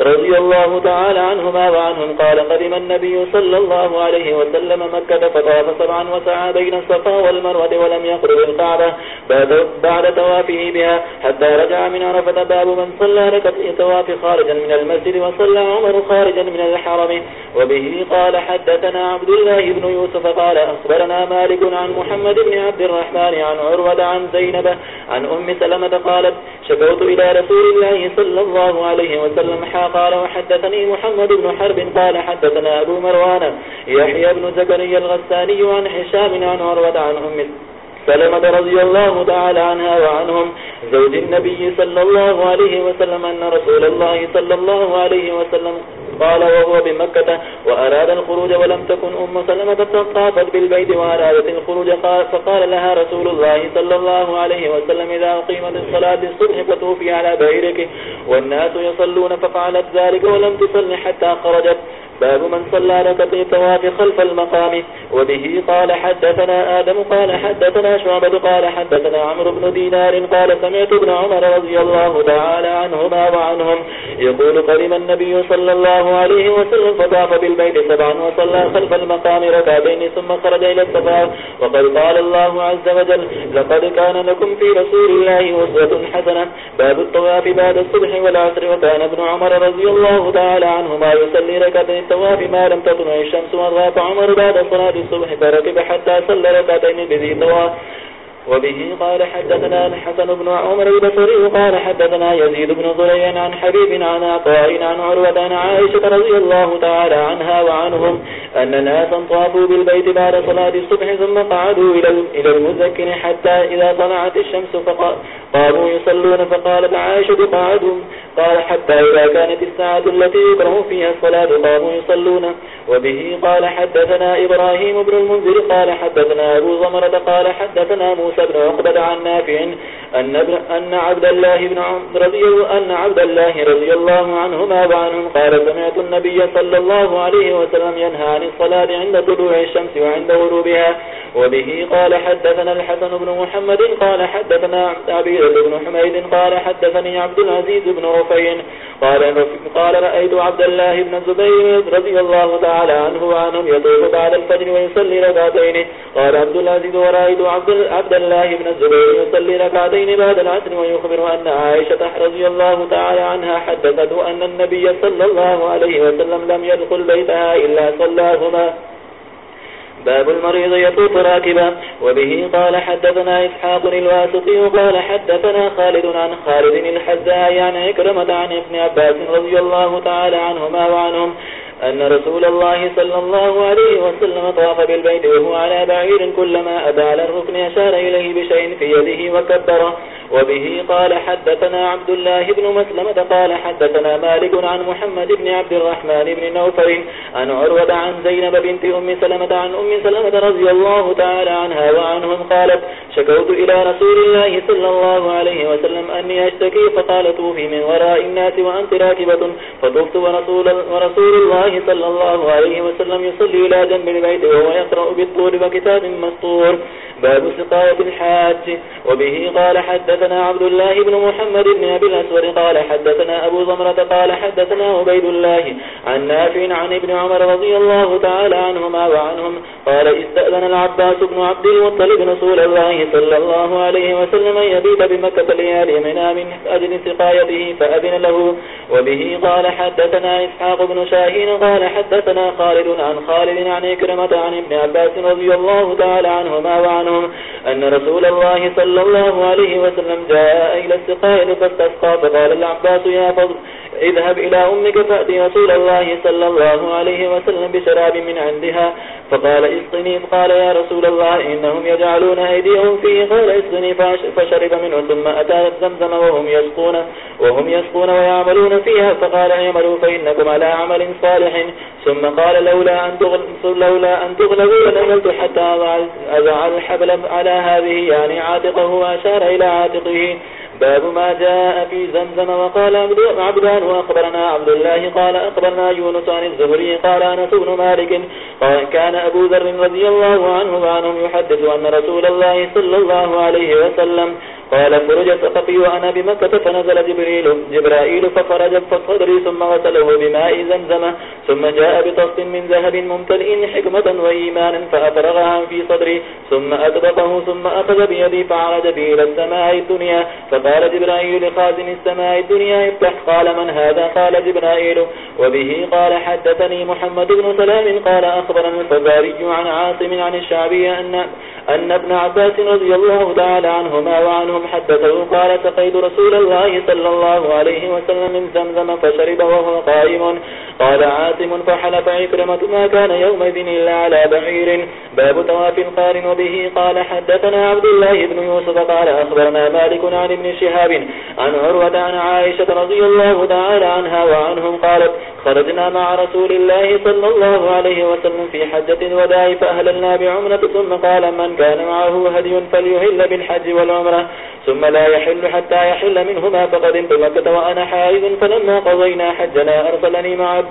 رضي الله تعالى عنهما وعنهم قال قدم النبي صلى الله عليه وسلم مكة فطاف سبعا وسعى بين الصفا والمروة ولم يقرب القعبة بعد توافه بها حتى رجع من عرفة باب من صلى ركب طواف خارجا من المسجد وصلى عمر خارجا من الحرم. وبه قال حدثنا عبد الله بن يوسف قال أخبرنا مالك عن محمد بن عبد الرحمن عن عروة عن زينب عن أم سلمة قالت شكوت إلى رسول الله صلى الله عليه وسلم حا قال وحدثني محمد بن حرب قال حدثنا أبو مروان، يحيى بن زكريا الغساني عن حشام عن عروة عن أم سلمة رضي الله تعالى عنها وعنهم، زوج النبي صلى الله عليه وسلم أن رسول الله صلى الله عليه وسلم قال وهو بمكة وأراد الخروج ولم تكن أم سلمة تطافت بالبيت وأرادت الخروج قال فقال لها رسول الله صلى الله عليه وسلم إذا أقيمت الصلاة الصبح فتوفي على بيرك والناس يصلون ففعلت ذلك ولم تصل حتى خرجت باب من صلى ركعتي الطواف خلف المقام، وبه قال حدثنا آدم، قال حدثنا شعبة، قال حدثنا عمرو بن دينار، قال سمعت ابن عمر رضي الله تعالى عنهما وعنهم يقول قدم النبي صلى الله عليه وسلم فطاف بالبيت سبعا وصلى خلف المقام ركعتين ثم خرج إلى السفار وقد قال الله عز وجل لقد كان لكم في رسول الله أسوة حسنة. باب الطواف بعد الصبح والعصر، وكان ابن عمر رضي الله تعالى عنهما يصلي ركعتين استوى بما لم تطلع الشمس وضغط عمر بعد صلاة الصبح فركب حتى صلى ركعتين بذي طواف وبه قال حدثنا الحسن بن عمر البصري قال حدثنا يزيد بن ضريا عن حبيب عن عطاء عن عروة عن عائشة رضي الله تعالى عنها وعنهم أن ناسا طافوا بالبيت بعد صلاة الصبح ثم قعدوا إلى المزكن حتى إذا طلعت الشمس فقاموا يصلون فقالت عائشة قعدوا. قال حتى إذا كانت الساعة التي يكره فيها الصلاة قاموا يصلون. وبه قال حدثنا إبراهيم بن المنذر قال حدثنا أبو زمرة قال حدثنا موسى بن عقبة عن نافع أن, أن عبد الله بن رضي أن عبد الله رضي الله عنهما وعنهم قال سمعت النبي صلى الله عليه وسلم ينهى عن الصلاة عند طلوع الشمس وعند غروبها وبه قال حدثنا الحسن بن محمد قال حدثنا عبيد بن حميد قال حدثني عبد العزيز بن رفين قال, قال رأيت عبد الله بن الزبير رضي الله تعالى عنه وعنهم يطوف بعد الفجر ويصلي ركعتين. قال عبد العزيز ورأيت عبد, عبد الله بن الزبير يصلي ركعتين بعد العصر ويخبر أن عائشة رضي الله تعالى عنها حدثته أن النبي صلى الله عليه وسلم لم يدخل بيتها إلا صلاهما. باب المريض يطوف راكبا. وبه قال حدثنا إسحاق الواسطي قال حدثنا خالد عن خالد الحزاء عن عكرمة عن ابن عباس رضي الله تعالى عنهما وعنهم أن رسول الله صلى الله عليه وسلم طاف بالبيت وهو على بعير كلما أبى على الركن أشار إليه بشيء في يده وكبره وبه قال حدثنا عبد الله بن مسلمة قال حدثنا مالك عن محمد بن عبد الرحمن بن نوفر عن عروة عن زينب بنت أم سلمة عن أم سلمة رضي الله تعالى عنها وعنهم قالت شكوت إلى رسول الله صلى الله عليه وسلم أني أشتكي فقال توفي من وراء الناس وأنت راكبة فطفت ورسول, ورسول الله الله صلى الله عليه وسلم يصلي إلى جنب البيت وهو يقرأ بالطول وكتاب مسطور. باب سقاية الحاج. وبه قال حدثنا عبد الله بن محمد بن أبي الأسور قال حدثنا أبو زمرة قال حدثنا عبيد الله عن نافع عن ابن عمر رضي الله تعالى عنهما وعنهم قال استأذن العباس بن عبد المطلب رسول الله صلى الله عليه وسلم يبيت بمكة ليالي منا من أجل سقايته فأذن له. وبه قال حدثنا إسحاق بن شاهين قال حدثنا خالد عن خالد عن إكرمة عن ابن عباس رضي الله تعالى عنهما وعنهم أن رسول الله صلى الله عليه وسلم جاء إلى السقاية فاستسقى، فقال العباس يا فضل، اذهب إلى أمك فأتي رسول الله صلى الله عليه وسلم بشراب من عندها. فقال اسقني فقال يا رسول الله، إنهم يجعلون أيديهم فيه، قال اسقني فشرب منه، ثم أتى زمزم وهم يسقون وهم يسقون ويعملون فيها، فقال اعملوا فإنكم على عمل صالح. صالح ثم قال لولا أن تغلبوا لولا أن تغلبوا لنملت حتى أضع الحبل على هذه، يعني عاتقه وأشار إلى عاتقه. باب ما جاء في زمزم وقال عبدان وأخبرنا عبد الله، قال أخبرنا يونس عن الزهري، قال أنس بن مالك، قال كان أبو ذر رضي الله عنه وعنهم يحدث أن رسول الله صلى الله عليه وسلم قال فرج سقفي وأنا بمكة فنزل جبريل. جبرائيل ففرج فصدري ثم غسله بماء زمزم ثم جاء بطص من ذهب ممتلئ حكمة وإيمانا فأفرغها في صدري. ثم أدبقه ثم أخذ بيدي فعرج بي إلى السماء الدنيا. فقال جبرائيل لخازن السماء الدنيا افتح. قال من هذا؟ قال جبرائيل. وبه قال حدثني محمد بن سلام. قال أخبرنا الفزاري عن عاصم عن الشعبي أن, أن ابن عباس رضي الله تعالى عنهما وعنه وعنهم حدثه قال سقيت رسول الله صلى الله عليه وسلم من زمزم فشرب وهو قائم. قال عاصم، فحلف عكرمة، ما كان يومئذ إلا على بعير. باب تواف القارن وبه، قال حدثنا عبد الله بن يوسف، قال أخبرنا مالك عن ابن شهاب، عن عروة، عن عائشة رضي الله تعالى عنها وعنهم، قالت خرجنا مع رسول الله صلى الله عليه وسلم في حجة الوداع فأهللنا بعمرة، ثم قال من كان معه هدي فليهل بالحج والعمرة. ثم لا يحل حتى يحل منهما فقد مكة وأنا حائز فلما قضينا حجنا أرسلني مع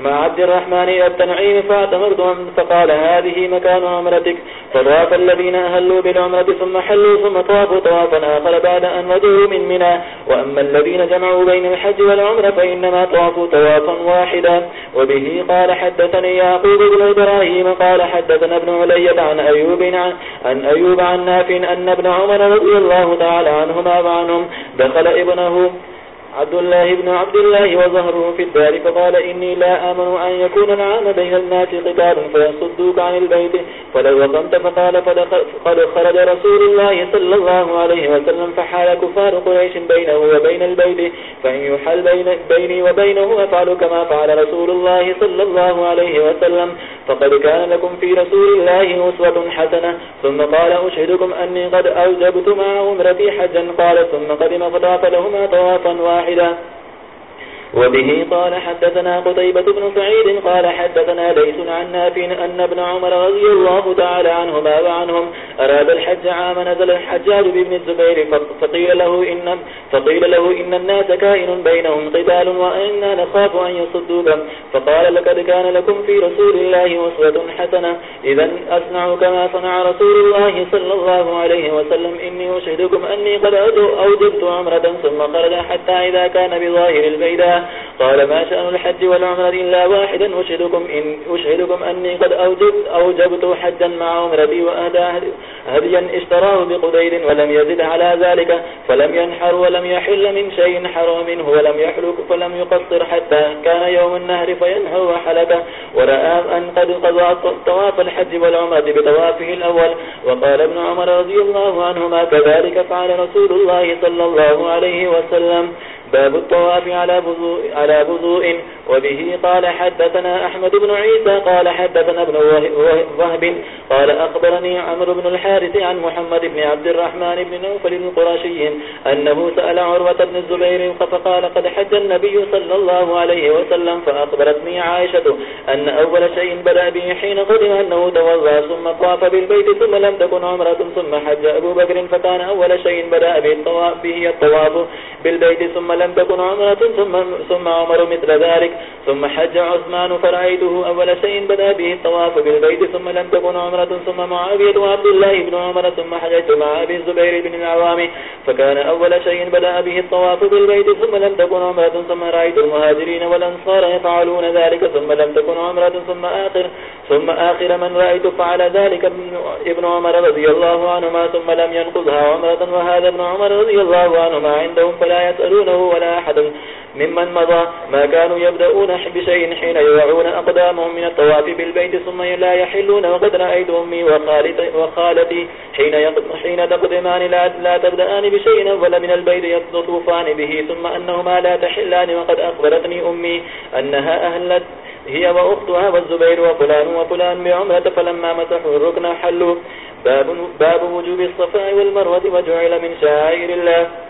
مع عبد الرحمن إلى التنعيم فاعتمرت فقال هذه مكان عمرتك. فضاف الذين أهلوا بالعمرة ثم حلوا ثم طافوا طوافا آخر بعد أن ودوا من منا وأما الذين جمعوا بين الحج والعمرة فإنما طافوا طوافا واحدا. وبه قال حدثني يعقوب بن إبراهيم قال حدثنا ابن علية عن أيوب عن, عن أيوب عن ناف أن ابن عمر رضي الله تعالى عنهما وعنهم دخل ابنه عبد الله بن عبد الله وظهره في الدار فقال إني لا آمن أن يكون العام بين الناس قتال فيصدوك عن البيت. فلو وقمت فقال قد خرج رسول الله صلى الله عليه وسلم فحال كفار قريش بينه وبين البيت. فإن يحل بين بيني وبينه أفعل كما فعل رسول الله صلى الله عليه وسلم. فقد كان لكم في رسول الله أسوة حسنة. ثم قال أشهدكم أني قد أوجبت مع عمرتي حجا. قال ثم قدم فطاف لهما طوافا واحدا واحدة وبه قال حدثنا قتيبة بن سعيد قال حدثنا ليس عن ناف أن ابن عمر رضي الله تعالى عنهما وعنهم أراد الحج عام نزل الحجاج بابن الزبير فقيل له إن, فقيل له إن الناس كائن بينهم قتال وإنا نخاف أن يصدوك فقال لقد كان لكم في رسول الله أسوة حسنة إذا أصنع كما صنع رسول الله صلى الله عليه وسلم إني أشهدكم أني قد أوجبت عمرة ثم خرج حتى إذا كان بظاهر البيداء. قال ما شأن الحج والعمر إلا واحدا أشهدكم, إن أشهدكم أني قد أوجبت, أوجبت حجا مع عمرتي وأهدى هديا اشتراه بقدير ولم يزد على ذلك فلم ينحر ولم يحل من شيء حرم منه ولم يحلق فلم يقصر حتى كان يوم النهر فينهر وحلك ورأى أن قد قضى طواف الحج والعمرة بطوافه الأول. وقال ابن عمر رضي الله عنهما كذلك فعل رسول الله صلى الله عليه وسلم. باب الطواف على بذوء, على بذوء وبه قال حدثنا أحمد بن عيسى قال حدثنا ابن وهب قال أخبرني عمر بن الحارث عن محمد بن عبد الرحمن بن نوفل القراشي أنه سأل عروة بن الزبير فقال قد حج النبي صلى الله عليه وسلم فأخبرتني عائشة أن أول شيء بدأ به حين قدم أنه توضى ثم طاف بالبيت ثم لم تكن عمرة ثم حج أبو بكر فكان أول شيء بدأ به الطواف بالبيت ثم لم تكن عمرة ثم, ثم عمر مثل ذلك ثم حج عثمان فرأيته أول شيء بدأ به الطواف بالبيت ثم لم تكن عمرة ثم معاوية وعبد الله بن عمر ثم حجت مع أبي الزبير بن العوام فكان أول شيء بدأ به الطواف بالبيت ثم لم تكن عمرة ثم رأيت المهاجرين والأنصار يفعلون ذلك ثم لم تكن عمرة ثم آخر ثم آخر من رأيت فعل ذلك ابن عمر رضي الله عنهما ثم لم ينقضها عمرة وهذا ابن عمر رضي الله عنهما عندهم فلا يسألونه ولا أحد ممن مضى. ما كانوا يبدأون بشيء حين يوعون أقدامهم من الطواف بالبيت ثم لا يحلون وقد رأيت أمي وخالتي حين, حين تقدمان. لا, لا تبدأان بشيء أول من البيت يطوفان به ثم أنهما لا تحلان. وقد أخبرتني أمي أنها أهلت هي وأختها والزبير وفلان وفلان بعمرة فلما مسحوا الركن حلوا. باب, باب وجوب الصفاء والمروة وجعل من شعائر الله.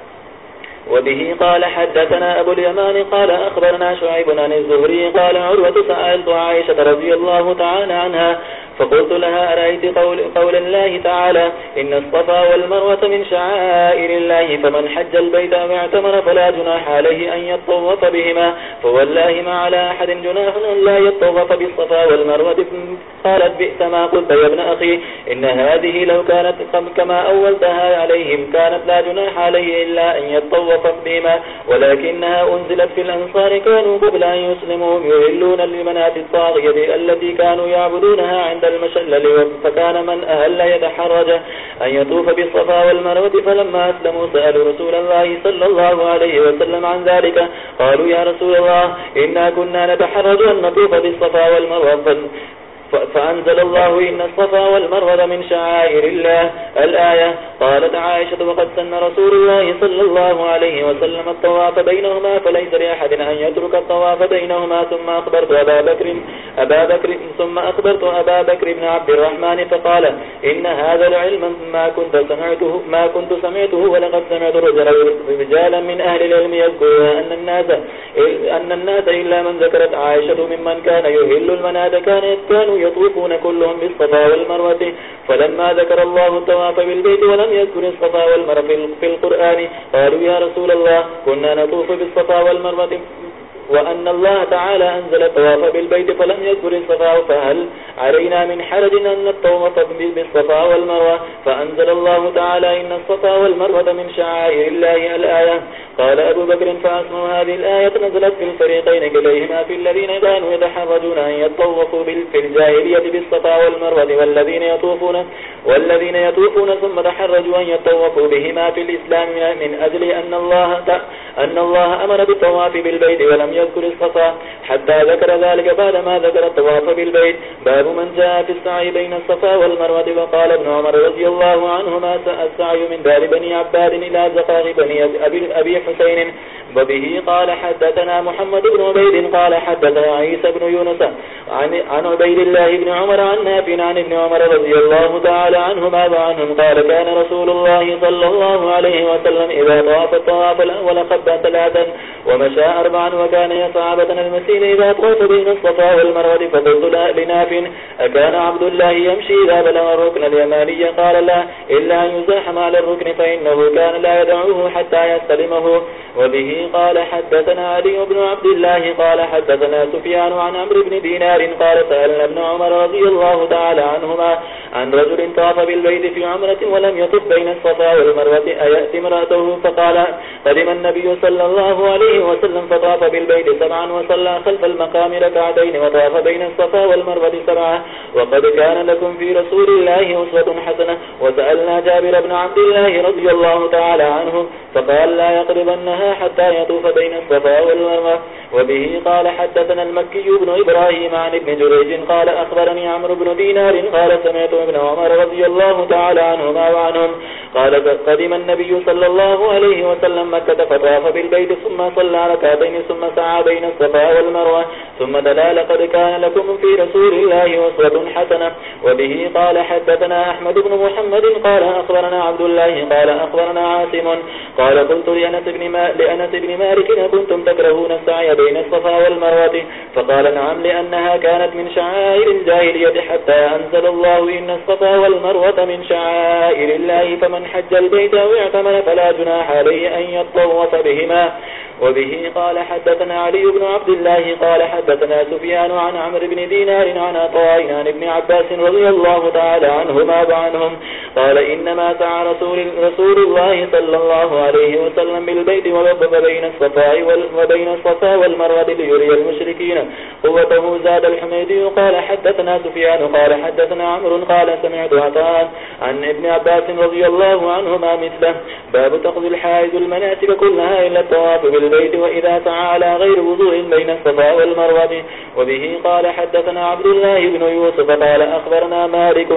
وبه قال حدثنا أبو اليمان قال أخبرنا شعيب عن الزهري قال عروة سألت عائشة رضي الله تعالى عنها فقلت لها أرأيت قول, قول الله تعالى إن الصفا والمروة من شعائر الله فمن حج البيت أو اعتمر فلا جناح عليه أن يطوف بهما فوالله ما على أحد جناح لا يطوف بالصفا والمروة قالت بئس ما قلت يا ابن أخي إن هذه لو كانت كما أولتها عليهم كانت لا جناح عليه إلا أن يتطوف بهما ولكنها أنزلت في الأنصار كانوا قبل أن يسلموا يهلون لمنات الطاغية التي كانوا يعبدونها عند المشلل فكان من أهل يتحرج أن يطوف بالصفا والمروة فلما أسلموا سألوا رسول الله صلى الله عليه وسلم عن ذلك. قالوا يا رسول الله، إنا كنا نتحرج أن نطوف بالصفا والمروة. فأنزل الله إن الصفا والمروة من شعائر الله. الآية قالت عائشة وقد سن رسول الله صلى الله عليه وسلم الطواف بينهما فليس لأحد أن يترك الطواف بينهما. ثم أخبرت أبا بكر, أبا بكر ثم أخبرت أبا بكر بن عبد الرحمن فقال إن هذا العلم ما كنت سمعته ما كنت سمعته ولقد سمعت رجالا من أهل العلم يذكرون أن الناس أن الناس إلا من ذكرت عائشة ممن كان يهل المناد كان كانوا يطوفون كلهم بالصفا والمروة. فلما ذكر الله التواف بالبيت ولم يذكر الصفا والمروة في القرآن، قالوا يا رسول الله، كنا نطوف بالصفا والمروة. وأن الله تعالى أنزل الطواف بالبيت فلم يذكر الصفا فهل علينا من حرج أن نطوف بالصفا والمروة؟ فأنزل الله تعالى إن الصفا والمروة من شعائر الله الآية. قال أبو بكر فأسموا هذه الآية نزلت في الفريقين كليهما في الذين كانوا يتحرجون أن يطوفوا في الجاهلية بالصفا والمروة والذين يطوفون والذين يطوفون ثم تحرجوا أن يطوفوا بهما في الإسلام من أجل أن الله, أن الله أمر بالطواف بالبيت ولم يذكر الصفا حتى ذكر ذلك بعد ما ذكر الطواف بالبيت. باب من جاء في السعي بين الصفا والمروة وقال ابن عمر رضي الله عنهما السعي من دار بني عباد إلى زقاق بني أبي حسين. وبه قال حدثنا محمد بن عبيد قال حدثنا عيسى بن يونس عن, عن عبيد الله بن عمر عن نافع عن ابن عمر رضي الله تعالى عنهما وعنهم قال كان رسول الله صلى الله عليه وسلم إذا طاف الطواف الأول قبل ثلاثا ومشى أربعا وكان كان يصعبة المسيل إذا طاف بين الصفا والمروة فقلت لناف أكان عبد الله يمشي إذا بلغ الركن اليماني. قال لا، إلا أن يزاحم على الركن فإنه كان لا يدعوه حتى يستلمه. وبه قال حدثنا علي بن عبد الله، قال حدثنا سفيان عن عمرو بن دينار، قال سألنا ابن عمر رضي الله تعالى عنهما عن رجل طاف بالبيت في عمرة ولم يطف بين الصفا والمروة، أيأتي امرأته؟ فقال، قدم النبي صلى الله عليه وسلم فطاف بالبيت. سبعا وصلى خلف المقام ركعتين وطاف بين الصفا والمروة سبعا وقد كان لكم في رسول الله أسوة حسنة. وسألنا جابر بن عبد الله رضي الله تعالى عنه، فقال لا يقربنها حتى يطوف بين الصفا والمروة. وبه قال حدثنا المكي بن إبراهيم عن ابن جريج قال أخبرني عمرو بن دينار قال سمعت ابن عمر رضي الله تعالى عنهما وعنهم قال قدم النبي صلى الله عليه وسلم مكة فطاف بالبيت ثم صلى ركعتين ثم سعى بين الصفا والمروة ثم دلا لقد كان لكم في رسول الله أسوة حسنة وبه قال حدثنا أحمد بن محمد قال أخبرنا عبد الله قال أخبرنا عاصم قال قلت لأنس بن, ما لأنس بن مالك كنتم تكرهون السعي بين الصفا والمروة فقال نعم لأنها كانت من شعائر الجاهلية حتى أنزل الله إن الصفا والمروة من شعائر الله فمن حج البيت أو اعتمر فلا جناح عليه أن يطوف بهما. وبه قال حدثنا علي بن عبد الله قال حدثنا سفيان عن عمر بن دينار عن أطائن عن ابن عباس رضي الله تعالى عنهما وعنهم قال إنما سعى رسول, رسول الله صلى الله عليه وسلم بالبيت ووقف بين الصفا وبين الصفا والمروة ليري المشركين. قوته زاد الحميدي قال حدثنا سفيان، قال حدثنا عمر قال سمعت عطاء عن ابن عباس رضي الله عنهما مثله. باب تقضي الحائز المناسك كلها إلا الطواف بالبيت وإذا سعى على غير وضوء بين الصفا والمروة. وبه قال حدثنا عبد الله بن يوسف قال أخبرنا مالك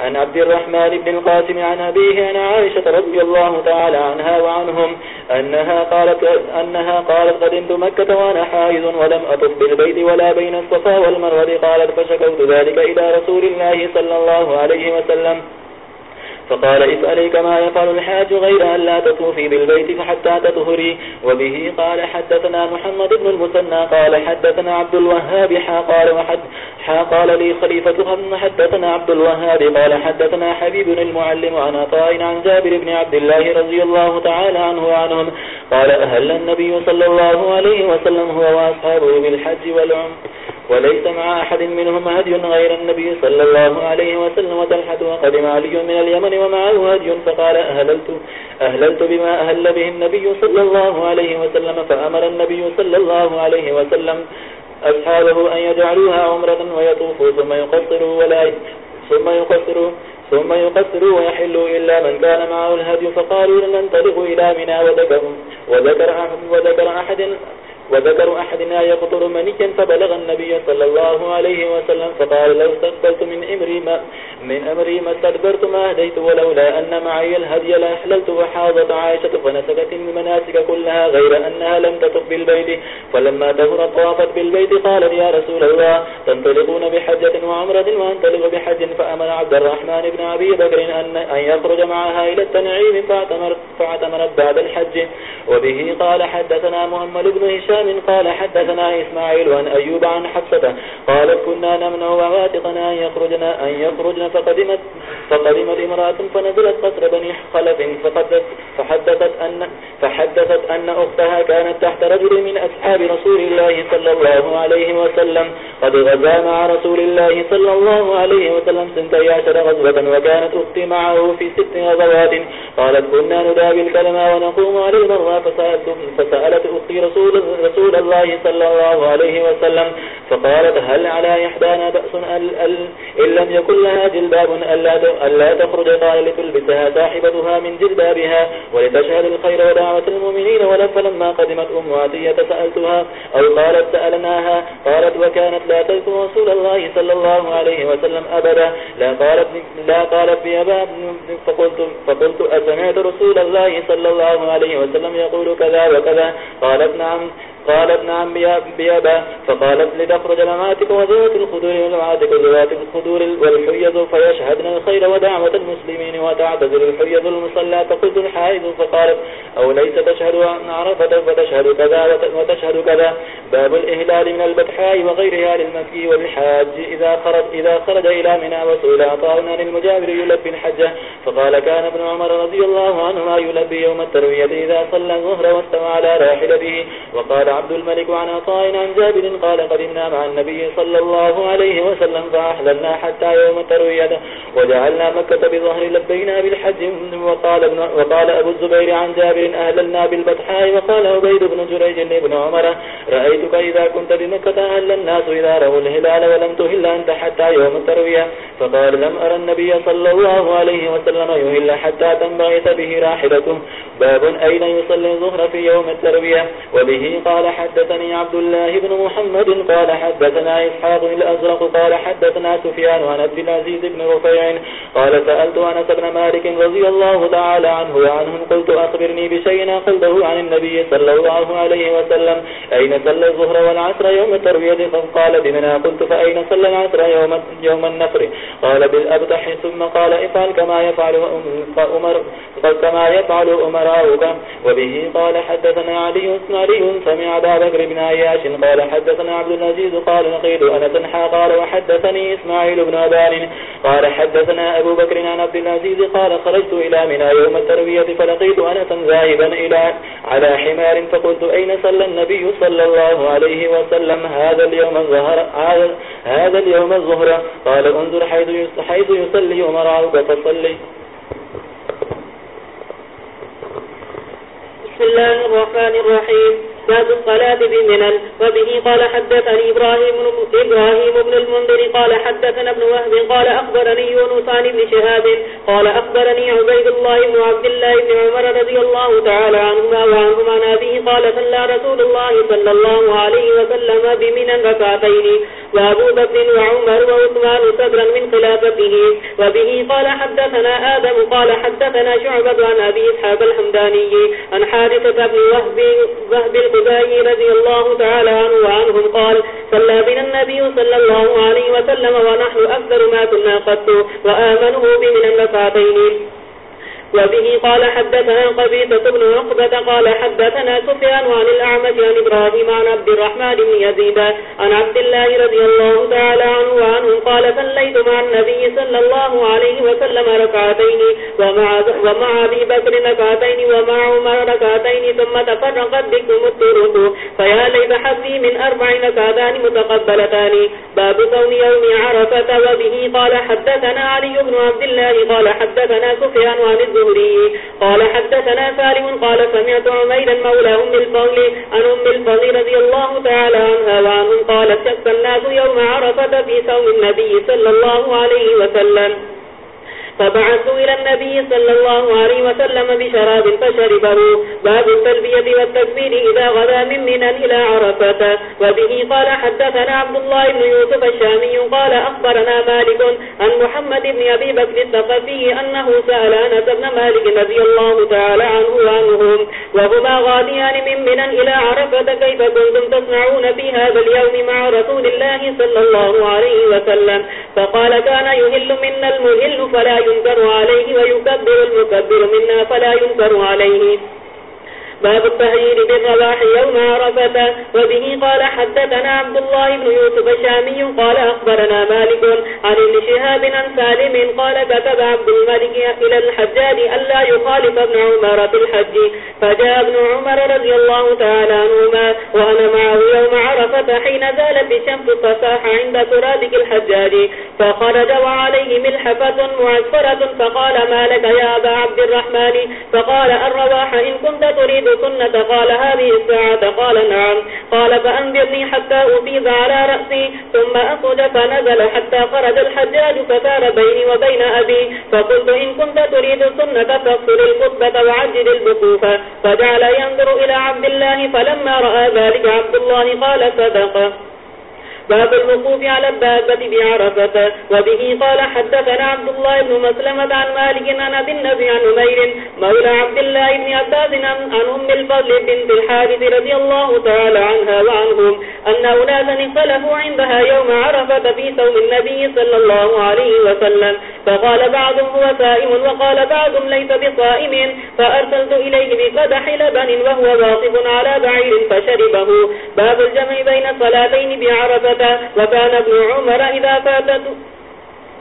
عن عبد الرحمن بن القاسم عن أبيه عن عائشة رضي الله تعالى عنها وعنهم أنها قالت, أنها قالت قدمت مكة وأنا حائز ولم أطف بالبيت ولا بين الصفا والمروة قالت فشكوت ذلك إلى رسول الله صلى الله عليه وسلم. فقال اسألي كما يفعل الحاج غير أن لا تطوفي بالبيت فحتى تطهري. وبه قال حدثنا محمد بن المسنى قال حدثنا عبد الوهاب حا قال, وحد حا قال لي خليفة حدثنا عبد الوهاب قال حدثنا حبيب المعلم عن عطاء عن جابر بن عبد الله رضي الله تعالى عنه وعنهم. قال أهل النبي صلى الله عليه وسلم هو وأصحابه بالحج والعمر وليس مع أحد منهم هدي غير النبي صلى الله عليه وسلم وتلحة وقدم علي من اليمن ومعه هدي فقال أهللت, أهللت بما أهل به النبي صلى الله عليه وسلم فأمر النبي صلى الله عليه وسلم أصحابه أن يجعلوها عمرة ويطوفوا ثم يقصروا ولا ثم يقصروا ثم يقصروا ويحلوا إلا من كان معه الهدي فقالوا لن لننطلقوا إلى منا وذكر, وذكر, وذكر أحد وذكر أحدنا يقطر منيا فبلغ النبي صلى الله عليه وسلم فقال لو استقبلت من أمري ما, من أمري ما استدبرت ما هديت ولولا أن معي الهدي لأحللت وحاضت عائشة فنسكت المناسك كلها غير أنها لم تطف بالبيت. فلما دهر طوافت بالبيت قالت يا رسول الله تنطلقون بحجة وعمرة وانطلق بحج. فأمن عبد الرحمن بن عبي بكر أن, أن يخرج معها إلى التنعيم فاعتمرت, فاعتمرت بعد الحج. وبه قال حدثنا محمد بن هشام هشام قال حدثنا إسماعيل وأن أيوب عن حفصة قالت كنا نمنع وواتقنا أن يخرجنا, أن يخرجنا فقدمت, فقدمت امرأة فنزلت قصر بني خلف فقدت فحدثت أن, فحدثت أن أختها كانت تحت رجل من أصحاب رسول الله صلى الله عليه وسلم. قد غزا مع رسول الله صلى الله عليه وسلم سنتي عشر غزوة وكانت أختي معه في ست غزوات. قالت كنا ندابي الكلمة ونقوم على المرة فسألت, فسألت أختي رسول رسول الله صلى الله عليه وسلم فقالت هل على إحدانا بأس إن لم يكن لها جلباب ألا تخرج قال لتلبسها صاحبتها من جلبابها ولتشهد الخير ودعوة المؤمنين ولفلما قدمت أم عتية سألتها أو قالت سألناها قالت وكانت لا تلك رسول الله صلى الله عليه وسلم أبدا لا قالت, لا قالت بأبا فقلت, فقلت أسمعت رسول الله صلى الله عليه وسلم يقول كذا وكذا قالت نعم قالت نعم بيابا فقالت لتخرج لماتك وذوات الخدور والمعاتك وذوات الخدور والحيض فيشهدن الخير ودعوة المسلمين وتعتذر الحيض المصلى فقلت الحائض فقالت أو ليس تشهد عن عرفة فتشهد كذا وتشهد كذا؟ باب الإهلال من البتحاء وغيرها للمكي والحاج إذا خرج, إذا خرج إلى منى وسئل عطاؤنا للمجابر يلبي الحجة فقال كان ابن عمر رضي الله عنهما يلبي يوم التروية إذا صلى الظهر واستوى على راحلته وقال عبد الملك عن عطاء عن جابر قال قدمنا مع النبي صلى الله عليه وسلم فأحللنا حتى يوم التروية وجعلنا مكة بظهر لبينا بالحج وقال, ابن وقال أبو الزبير عن جابر أهللنا بالبطحاء وقال عبيد بن جريج بن عمر رأيتك إذا كنت بمكة أهل الناس إذا رأوا الهلال ولم تهل أنت حتى يوم التروية فقال لم أرى النبي صلى الله عليه وسلم يهل حتى تنبعث به راحلته باب أين يصلي الظهر في يوم التروية وبه قال قال حدثني عبد الله بن محمد قال حدثنا إسحاق الأزرق قال حدثنا سفيان عن عبد العزيز بن رفيع قال سألت أنس بن مالك رضي الله تعالى عنه وعنهم قلت أخبرني بشيء قلته عن النبي صلى الله عليه وسلم. أين صلى الظهر والعصر يوم التروية فقال بمنا قلت فأين صلى العصر يوم, يوم النفر؟ قال بالأبتح ثم قال افعل كما يفعل أمر كما يفعل أمراؤك. وبه قال حدثنا علي علي سمع أبا بكر بن عياش قال حدثنا عبد العزيز، قال نقيد أنا تنحى قال وحدثني إسماعيل بن أبان، قال حدثنا أبو بكر عن عبد العزيز، قال خرجت إلى منا يوم التروية، فلقيت أنا ذاهبا إلى، على حمار، فقلت أين صلى النبي صلى الله عليه وسلم؟ هذا اليوم الظهر، هذا اليوم الظهر. قال انظر حيث يصلي أمراؤك فصلي. بسم الله الرحمن الرحيم. باب الصلاة بمنن وبه قال حدثني إبراهيم, إبراهيم بن المنذر قال حدثنا ابن وهب قال أخبرني يونس عن ابن شهاب قال أخبرني عبيد الله بن عبد الله بن عمر رضي الله تعالى عنهما وعنهما عن أبيه قال صلى رسول الله صلى الله عليه وسلم بمنن ركعتين وأبو بكر وعمر وعثمان صدرا من خلافته وبه قال حدثنا آدم قال حدثنا شعبة عن أبي إسحاب الحمداني عن حادثة بن وهب, وهب الخزاعي رضي الله تعالى عنه وعنهم قال، صلى بنا النبي صلى الله عليه وسلم ونحن أكثر ما كنا قد وآمنه بمن النفاتين وبه قال حدثنا قبيسة بن عقبة قال حدثنا سفيان عن الأعمج عن إبراهيم عن عبد الرحمن بن يزيد عن عبد الله رضي الله تعالى عنه وعنه قال صليت مع النبي صلى الله عليه وسلم ركعتين ومع, ومع أبي بكر ركعتين ومع عمر ركعتين ثم تفرقت بكم الطرق فيا ليت حظي من أربع ركعتان متقبلتان. باب صوم يوم عرفة وبه قال حدثنا علي بن عبد الله قال حدثنا سفيان عن الزهري الزهري. قال حدثنا سالم قال سمعت عميدا مولى أم الفضل أن أم الفضل رضي الله تعالى عنها وعنهم قالت شك الناس يوم عرفة في سوم النبي صلى الله عليه وسلم. فبعثوا إلى النبي صلى الله عليه وسلم بشراب فشربه. باب التلبية والتكبير إذا غدا من منا إلى عرفة. وبه قال حدثنا عبد الله بن يوسف الشامي قال أخبرنا مالك عن محمد بن أبي بكر الثقفي أنه سأل أنس بن مالك رضي الله تعالى عنه وعنهم، وهما غاديان من منا إلى عرفة كيف كنتم تصنعون في هذا اليوم مع رسول الله صلى الله عليه وسلم؟ فقال كان يهل منا المهل فلا ينكر عليه ويكبر المكبر منا فلا ينكر عليه باب التهجير بالرواح يوم عرفة وبه قال حدثنا عبد الله بن يوسف الشامي قال أخبرنا مالك عن ابن شهاب عن سالم قال كتب عبد الملك إلى الحجاج ألا يخالف ابن عمر في الحج، فجاء ابن عمر رضي الله تعالى عنهما وأنا معه يوم عرفة حين زالت الشمس فساح عند ترابك الحجاج، فخرج وعليه ملحفة معسفرة فقال ما لك يا أبا عبد الرحمن، فقال الرواح إن كنت تريد سنة، قال هذه الساعة، قال نعم. قال فأنذرني حتى أفيد على رأسي، ثم أخذ فنزل حتى خرج الحجاج فسار بيني وبين أبي، فقلت إن كنت تريد سنة فاغسل القطبة وعجل البكوف فجعل ينظر إلى عبد الله، فلما رأى ذلك عبد الله قال صدقه باب الوقوف على الدابة بعرفة. وبه قال حدثنا عبد الله بن مسلمة عن مالك عن أبي النبي عن نمير مولى عبد الله بن عباس عن أم الفضل بنت الحارث رضي الله تعالى عنها وعنهم أن أولادا اختلفوا عندها يوم عرفة في سوم النبي صلى الله عليه وسلم. فقال بعضهم هو سائم وقال بعضهم ليس بصائم. فأرسلت إليه بقدح لبن وهو واقف على بعير فشربه. باب الجمع بين الصلاتين بعرفة وكان ابن عمر إذا فاتته.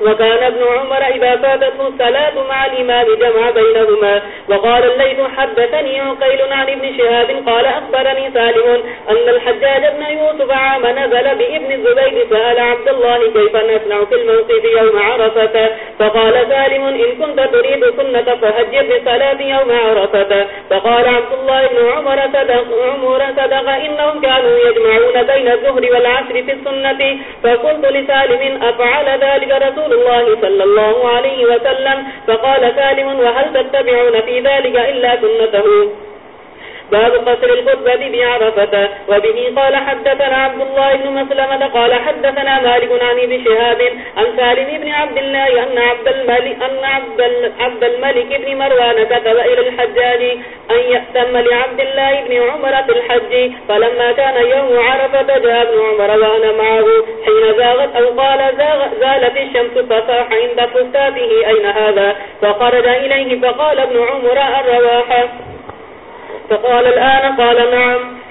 وكان ابن عمر إذا فاتته الصلاة مع الإمام جمع بينهما. وقال الليث حدثني عقيل عن ابن شهاب قال أخبرني سالم أن الحجاج بن يوسف عام نزل بابن الزبيد سأل عبد الله كيف نسنع في الموقف يوم عرفة. فقال سالم إن كنت تريد سنة فهجر بصلاة يوم عرفة. فقال عبد الله بن عمر صدق, عمر صدق إنهم كانوا يجمعون بين الزهر والعشر في السنة. فقلت لسالم أفعل ذلك رسول رسول الله صلى الله عليه وسلم فقال سالم وهل تتبعون في ذلك إلا سنته؟ باب قصر الخطبة بعرفة وبه قال حدثنا عبد الله بن مسلمة قال حدثنا مالك عن ابن شهاب عن سالم بن عبد الله أن عبد الملك, أن عبد, عبد الملك بن مروان كتب إلى الحجاج أن يأتم لعبد الله بن عمر في الحج فلما كان يوم عرفة جاء ابن عمر وأنا معه. حين زاغت أو قال زاغ زالت الشمس فصاح عند فستاته أين هذا؟ فخرج إليه فقال ابن عمر الرواح. فقال الآن قال نعم.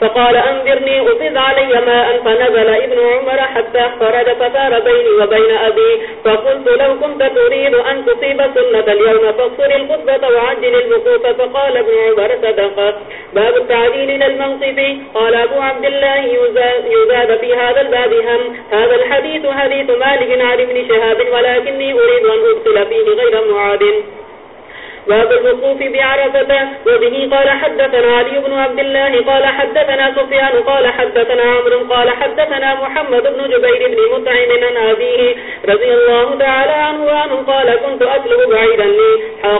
فقال أنذرني أفض علي ماء، فنزل ابن عمر حتى خرج فثار بيني وبين أبي، فقلت لو كنت تريد أن تصيب سنة اليوم فاقصر الخطبة وعجل الوقوف، فقال ابن عمر صدق باب التعديل إلى المنصف قال أبو عبد الله يزاد في هذا الباب هم. هذا الحديث حديث مالك عن ابن شهاب، ولكني أريد أن أدخل فيه غير معاد. باب الوقوف بعرفة وبه قال حدثنا علي بن عبد الله قال حدثنا سفيان قال حدثنا عمر قال حدثنا محمد بن جبير بن مطعم عن أبيه رضي الله تعالى عنه وعنه قال كنت أطلب بعيدا لي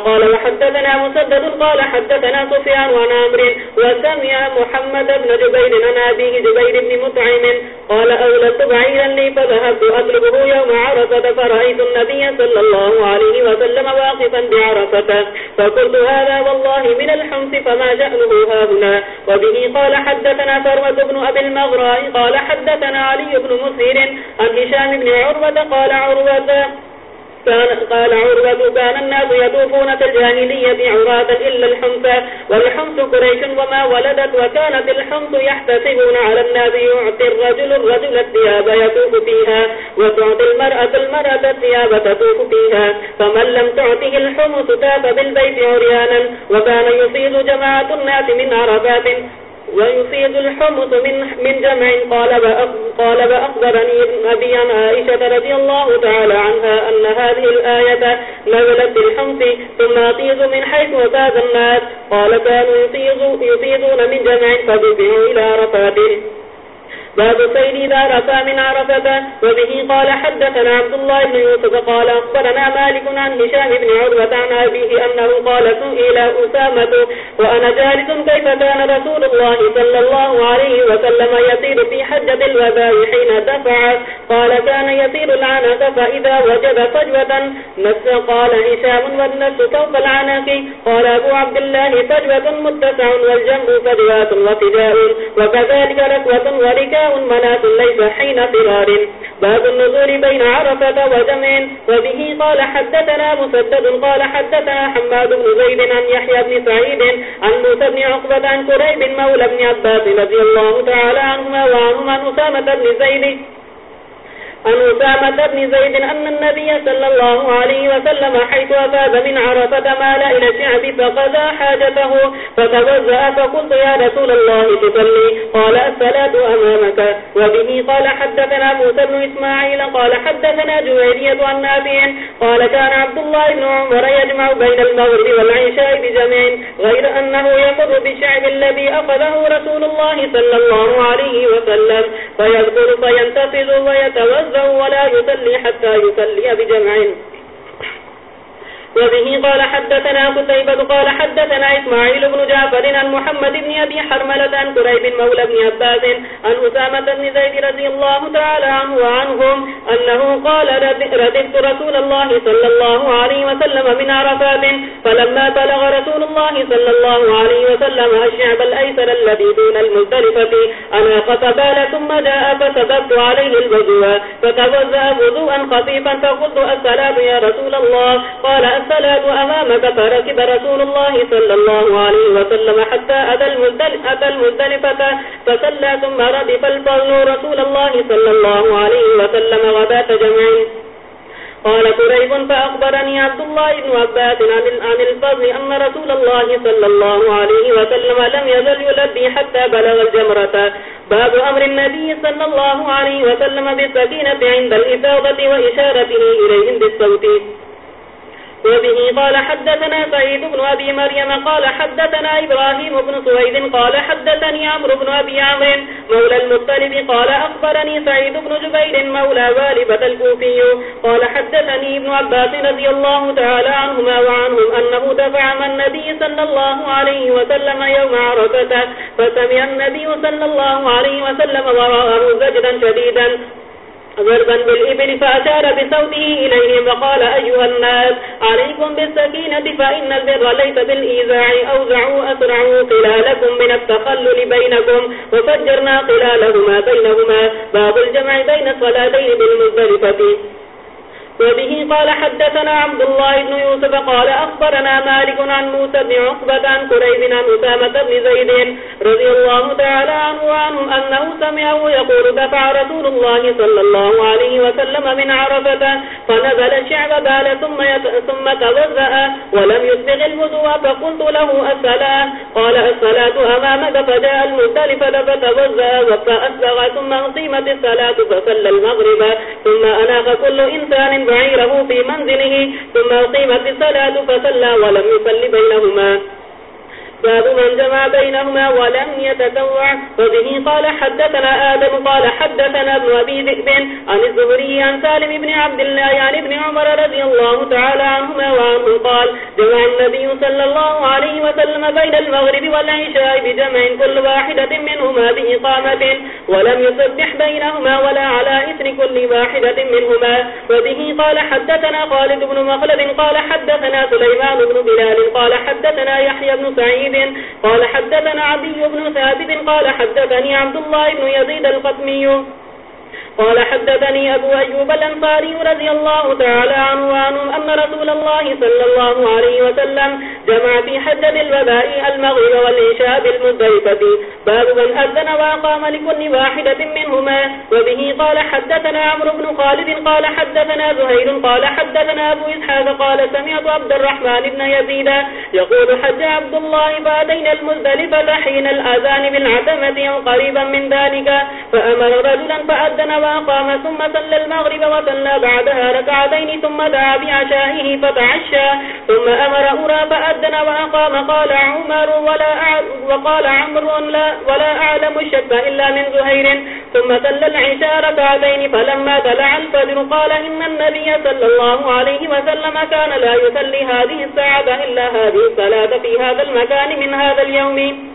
قال وحدثنا مسدد قال حدثنا سفيان عن عمر وسمع محمد بن جبير عن أبيه جبير بن مطعم قال أولدت بعيدا لي فذهبت أطلبه يوم عرفة فرأيت النبي صلى الله عليه وسلم واقفا بعرفة فقلت هذا والله من الحمس فما جأنه هاهنا. وبه قال حدثنا فروة بن أبي المغراء قال حدثنا علي بن مسير عن هشام بن عروة قال عروة كان قال عروة كان الناس يطوفون في الجاهلية عراة إلا الحمس والحمس قريش وما ولدت، وكانت الحمس يحتسبون على الناس، يعطي الرجل الرجل الثياب يطوف فيها، وتعطي المرأة المرأة الثياب تطوف فيها، فمن لم تعطه الحمس تاب بالبيت عريانا، وكان يصيد جماعة الناس من عرفات ويصيد الحمص من, من جمع. قال قال بأخبرني أبي عن عائشة رضي الله تعالى عنها أن هذه الآية نزلت بالحمص ثم أطيز من حيث وتاز الناس. قال كانوا يفيدون من جمع فبدعوا إلى رفاته باب سيد إذا رفى من عرفة وبه قال حدثنا عبد الله بن يوسف قال أخبرنا مالك عن هشام بن عروة عن أبيه أنه قال سئل أسامة وأنا جالس كيف كان رسول الله صلى الله عليه وسلم يسير في حجة الوباء حين دفع؟ قال كان يسير العنق فإذا وجد فجوة. نس قال هشام والنس كوف العنق قال أبو عبد الله فجوة متسع والجنب فجوات وفجاء. وكذلك ركوة وركاء مناة ليس حين فرار باب النزول بين عرفة وجمع وبه قال حدثنا مسدد. قال حدثنا حماد بن زيد عن يحيى بن سعيد عن موسى بن عقبة عن كريب مولى بن عباس رضي الله تعالى عنهما وعنهما أسامة بن زيد عن أسامة بن زيد أن النبي صلى الله عليه وسلم حيث أفاد من عرفة مال إلى الشعب فقضى حاجته، فتوزأ فقلت يا رسول الله تصلي. قال الصلاة أمامك. وبه قال حدثنا موسى بن إسماعيل، قال حدثنا جويرية عن نافع، قال كان عبد الله بن عمر يجمع بين المغرب والعشاء بجمع، غير أنه يقض بالشعب الذي أخذه رسول الله صلى الله عليه وسلم فيذكر فينتفذ ويتوزأ ولا يصلي حتى يصلي بجمع. وبه قال حدثنا قتيبة قال حدثنا إسماعيل بن جعفر عن محمد بن أبي حرملة عن قريب مولى بن عباس عن أسامة بن زيد رضي الله تعالى عنه وعنهم أنه قال ردفت رسول الله صلى الله عليه وسلم من عرفات فلما بلغ رسول الله صلى الله عليه وسلم الشعب الأيسر الذي دون المزدلفة أنا قتبال ثم جاء فسببت عليه البدوى فتوزأ بذوءا خفيفا، فقلت السلام يا رسول الله، قال الصلاة أمامك، فركب رسول الله صلى الله عليه وسلم حتى أتى المزدلفة فسلى ثم ردف الفضل رسول الله صلى الله عليه وسلم غبات جمعين قال قريب فأخبرني عبد الله بن عباس عن الفضل أن رسول الله صلى الله عليه وسلم لم يزل يلبي حتى بلغ الجمرة. باب أمر النبي صلى الله عليه وسلم بالسكينة عند الإفاضة وإشارته إليهم بالصوت. وبه قال حدثنا سعيد بن أبي مريم قال حدثنا إبراهيم بن سويد قال حدثني عمر بن أبي عمر مولى المطلب قال أخبرني سعيد بن جبير مولى والبة الكوفي قال حدثني ابن عباس رضي الله تعالى عنهما وعنهم أنه دفع من النبي صلى الله عليه وسلم يوم عرفة فسمع النبي صلى الله عليه وسلم وراءه زجدا شديدا ضربا بالإبل فأشار بصوته إليهم وقال أيها الناس، عليكم بالسكينة فإن البر ليس بالإيزاع أوزعوا أسرعوا قلالكم من التخلل بينكم وفجرنا قلالهما بينهما، باب الجمع بين الصلاتين بالمزدلفة. وبه قال حدثنا عبد الله بن يوسف قال أخبرنا مالك عن موسى بن عقبة عن قريب عن أسامة بن زيد رضي الله تعالى عنه وعنه أنه سمعه يقول دفع رسول الله صلى الله عليه وسلم من عرفة فنزل الشعب بال ثم, ثم توزأ ولم يسبغ الوضوء فقلت له الصلاة قال الصلاة أمامك فجاء المزدلفة فتوزأ فأسبغ ثم أصيمت الصلاة فصلى المغرب ثم أناخ كل إنسان بعيره في منزله ثم أقيمت الصلاة فصلى ولم يصل بينهما باب من جمع بينهما ولم يتتوع وبه قال حدثنا آدم، قال حدثنا ابن أبي ذئب عن الزهري عن سالم بن عبد الله عن ابن عمر رضي الله تعالى عنهما وعنه قال جمع النبي صلى الله عليه وسلم بين المغرب والعشاء بجمع كل واحدة منهما بإقامة، ولم يصبح بينهما ولا على إثر كل واحدة منهما. وبه قال حدثنا خالد بن مخلد، قال حدثنا سليمان بن بلال، قال حدثنا يحيى بن سعيد ثابت قال حدثنا عبي بن ثابت قال حدثني عبد الله بن يزيد القطمي قال حدثني أبو أيوب الأنصاري رضي الله تعالى عنه وعنه أن رسول الله صلى الله عليه وسلم جمع في حجة الوباء المغرب والعشاء بالمزدلفة باب من أذن وأقام لكل واحدة منهما، وبه قال حدثنا عمرو بن خالد، قال حدثنا زهير، قال حدثنا أبو إسحاق، قال سمعت عبد الرحمن بن يزيد يقول حج عبد الله فأتينا المزدلفة حين الأذان بالعتمة أو قريبا من ذلك، فأمر رجلا فأذن وأقام، ثم صلى المغرب وصلى بعدها ركعتين، ثم دعا بعشائه فتعشى، ثم أمر أرى فأذن وأقام، قال عمر ولا وقال عمر لا، ولا أعلم الشك إلا من زهير. ثم صلى العشاء ركعتين فلما طلع الفجر قال إن النبي صلى الله عليه وسلم كان لا يصلي هذه الساعة إلا هذه الصلاة في هذا المكان من هذا اليوم.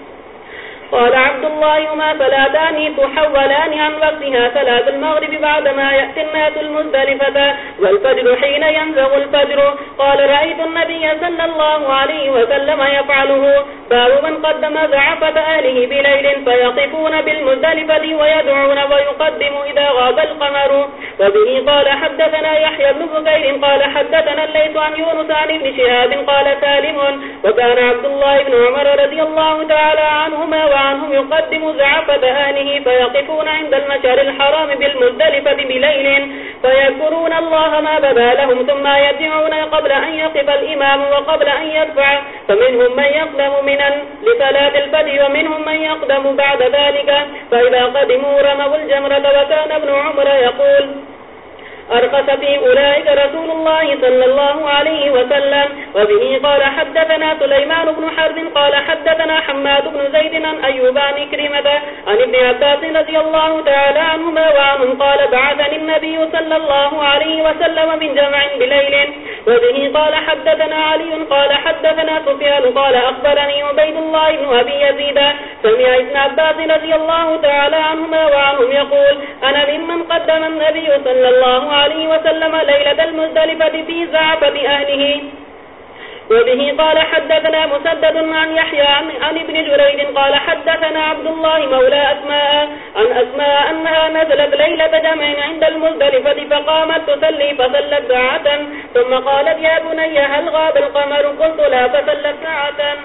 قال عبد الله وما صلاتان تحولان عن وقتها صلاة المغرب بعدما يأتي الناس المزدلفة، والفجر حين ينزغ الفجر. قال رأيت النبي صلى الله عليه وسلم يفعله. باب من قدم زعفة أهله بليل فيقفون بالمزدلفة ويدعون ويقدم إذا غاب القمر. وبه قال حدثنا يحيى بن بكير قال حدثنا الليس عن يونس عن ابن شهاب قال سالم. وكان عبد الله بن عمر رضي الله تعالى عنهما عنهم يقدم زعفة آله فيقفون عند المشار الحرام بالمزدلفة بليل فيذكرون الله ما بدا لهم ثم يدعون قبل أن يقف الإمام وقبل أن يدفع. فمنهم من يقدم منا لثلاث الفجر ومنهم من يقدم بعد ذلك. فإذا قدموا رموا الجمرة وكان ابن عمر يقول أرقص في أولئك رسول الله صلى الله عليه وسلم. وبه قال حدثنا سليمان بن حرب قال حدثنا حماد بن زيد عن أيوبان كريمة عن ابن عباس رضي الله تعالى عنهما وعنهم قال بعثني النبي صلى الله عليه وسلم من جمع بليل. وبه قال حدثنا علي قال حدثنا سفيان قال أخبرني عبيد الله بن أبي يزيد. سمع ابن عباس رضي الله تعالى عنهما وعنهم يقول، أنا ممن قدم النبي صلى الله عليه عليه وسلم ليلة المزدلفة في زعفة أهله وبه قال حدثنا مسدد عن يحيى عن ابن جريد قال حدثنا عبد الله مولى أسماء عن أسماء أنها نزلت ليلة جمع عند المزدلفة فقامت تسلي فسلت ساعة ثم قالت يا بني هل غاب القمر؟ قلت لا فسلت ساعة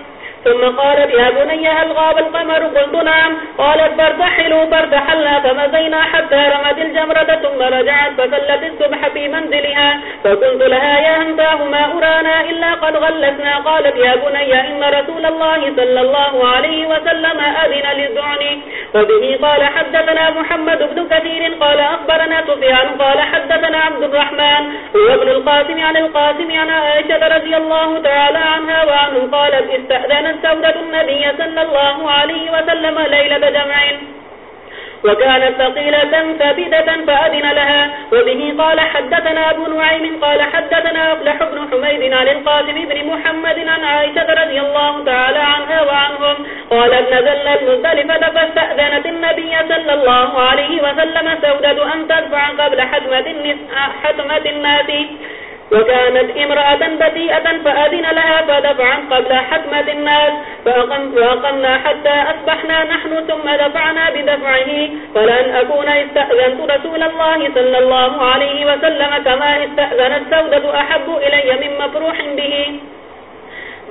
ثم قالت يا بني هل غاب القمر؟ قلت نعم. قالت فارتحلوا فارتحلنا فمزينا حتى رمت الجمرة، ثم رجعت فسلت الصبح في منزلها، فقلت لها يا أنتاه ما أرانا إلا قد غلتنا؟ قالت يا بني إن رسول الله صلى الله عليه وسلم أذن للدعني وبه قال حدثنا محمد بن كثير قال أخبرنا سفيان قال حدثنا عبد الرحمن هو ابن القاسم عن القاسم عن عائشة رضي الله تعالى عنها وعنه قالت استأذن سودة النبي صلى الله عليه وسلم ليلة جمعين وكانت ثقيلة ثابتة فأذن لها. وبه قال حدثنا أبو نعيم قال حدثنا أفلح بن حميد عن القاسم بن محمد عن عائشة رضي الله تعالى عنها وعنهم. قالت نزلنا المزدلفة فاستأذنت النبي صلى الله عليه وسلم سودة أن تدفع قبل حتمة الناس. وكانت امرأة بديئة فأذن لها فدفعا قبل حكمة الناس فأقمنا حتى أصبحنا نحن ثم دفعنا بدفعه، فلن أكون استأذنت رسول الله صلى الله عليه وسلم كما استأذنت سودة أحب إلي من مفروح به.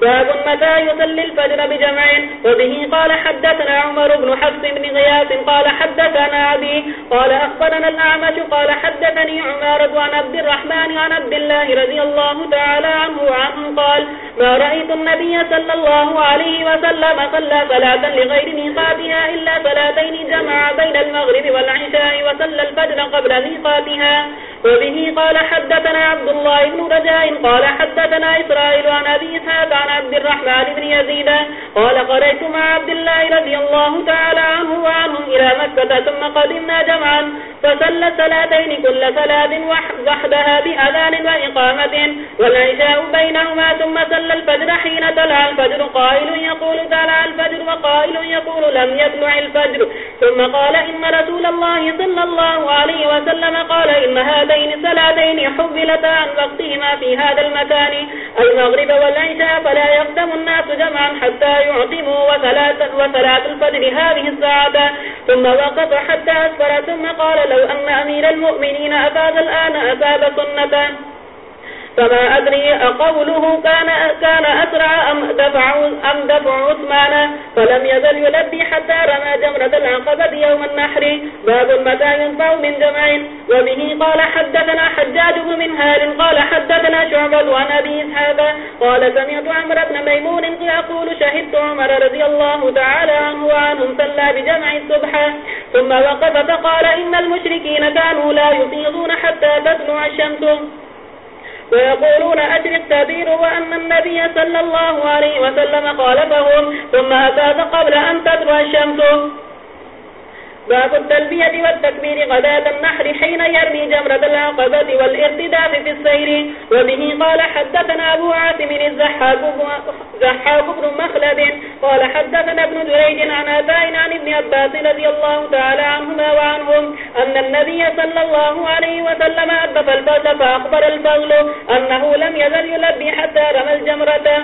باب متى يصلي الفجر بجمع وبه قال حدثنا عمر بن حفص بن غياث قال حدثنا أبي قال أخبرنا الأعمش قال حدثني عمارة عن عبد الرحمن عن عبد الله رضي الله تعالى عنه وعنه قال ما رأيت النبي صلى الله عليه وسلم صلى صلاة لغير ميقاتها إلا صلاتين جمع بين المغرب والعشاء وصلى الفجر قبل ميقاتها. وبه قال حدثنا عبد الله بن رجاء قال حدثنا إسرائيل عن أبي إسحاق عن عبد الرحمن بن يزيد قال قريت مع عبد الله رضي الله تعالى عنه وعنهم إلى مكة ثم قدمنا جمعا فصلى صلاتين كل صلاة وحدها بأذان وإقامة والعشاء بينهما ثم صلى الفجر حين طلع الفجر قائل يقول طلع الفجر وقائل يقول لم يطلع الفجر ثم قال إن رسول الله صلى الله عليه وسلم قال إن هذين سلاتين حبلتا عن وقتهما في هذا المكان المغرب والعشاء ولا يقدم الناس جمعا حتى يعطموا وثلاث الفجر هذه الساعة. ثم وقف حتى أسفر ثم قال لو أن أمير المؤمنين أفاد الآن أفاد سنة. فما أدري أقوله كان, كان أسرع أم دفع, أم دفع عثمان فلم يزل يلبي حتى رمى جمرة العقبة يوم النحر. باب متى ينفع من جمع. وبه قال حدثنا حجاج بن منهال قال حدثنا شعبة عن أبي إسحاب قال سمعت عمر بن ميمون يقول شهدت عمر رضي الله تعالى عنه وعنهم صلى بجمع الصبح. ثم وقف فقال إن المشركين كانوا لا يفيضون حتى تطلع الشمس. ويقولون أجل التبير وأن النبي صلى الله عليه وسلم قال فهم، ثم أفاد قبل أن تدرى الشمس. باب التلبية والتكبير غداة النحر حين يرمي جمرة العقبة والارتداف في السير. وبه قال حدثنا أبو عاثم الزحاق بن مخلد. قال حدثنا ابن دريج عن أبائنا عن ابن أباس رضي الله تعالى عنهما وعنهم أن النبي صلى الله عليه وسلم أدف الفضل فأخبر الفضل أنه لم يزل يلبي حتى رمى الجمرة.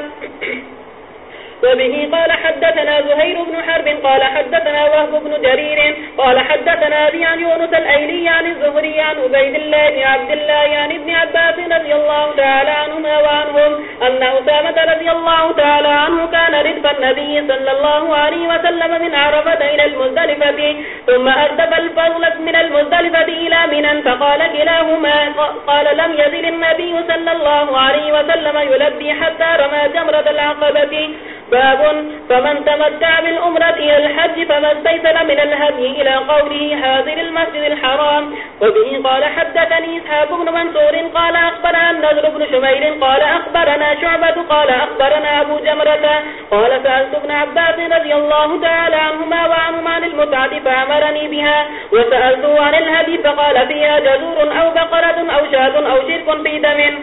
وبه قال حدثنا زهير بن حرب، قال حدثنا وهب بن جرير، قال حدثنا بي عن يونس الأيلي عن الزهري عن عبيد الله بن عبد الله عن ابن عباس رضي الله تعالى عنهما وعنهم أن أسامة رضي الله تعالى عنه كان ردف النبي صلى الله عليه وسلم من عرفة إلى المزدلفة، ثم أردف الفضل من المزدلفة إلى منا فقال كلاهما، قال لم يزل النبي صلى الله عليه وسلم يلبي حتى رمى جمرة العقبة. باب فمن تمتع بالأمرة إلى الحج فما استيسر من الهدي إلى قوله حاضر المسجد الحرام. وبه قال حدثني إسحاق بن منصور قال أخبرنا النذر بن شمير قال أخبرنا شعبة قال أخبرنا أبو جمرة قال سألت ابن عباس رضي الله تعالى عنهما وعنهما عن المتعة فأمرني بها وسألته عن الهدي فقال فيها جزور أو بقرة أو شاة أو شرك في دم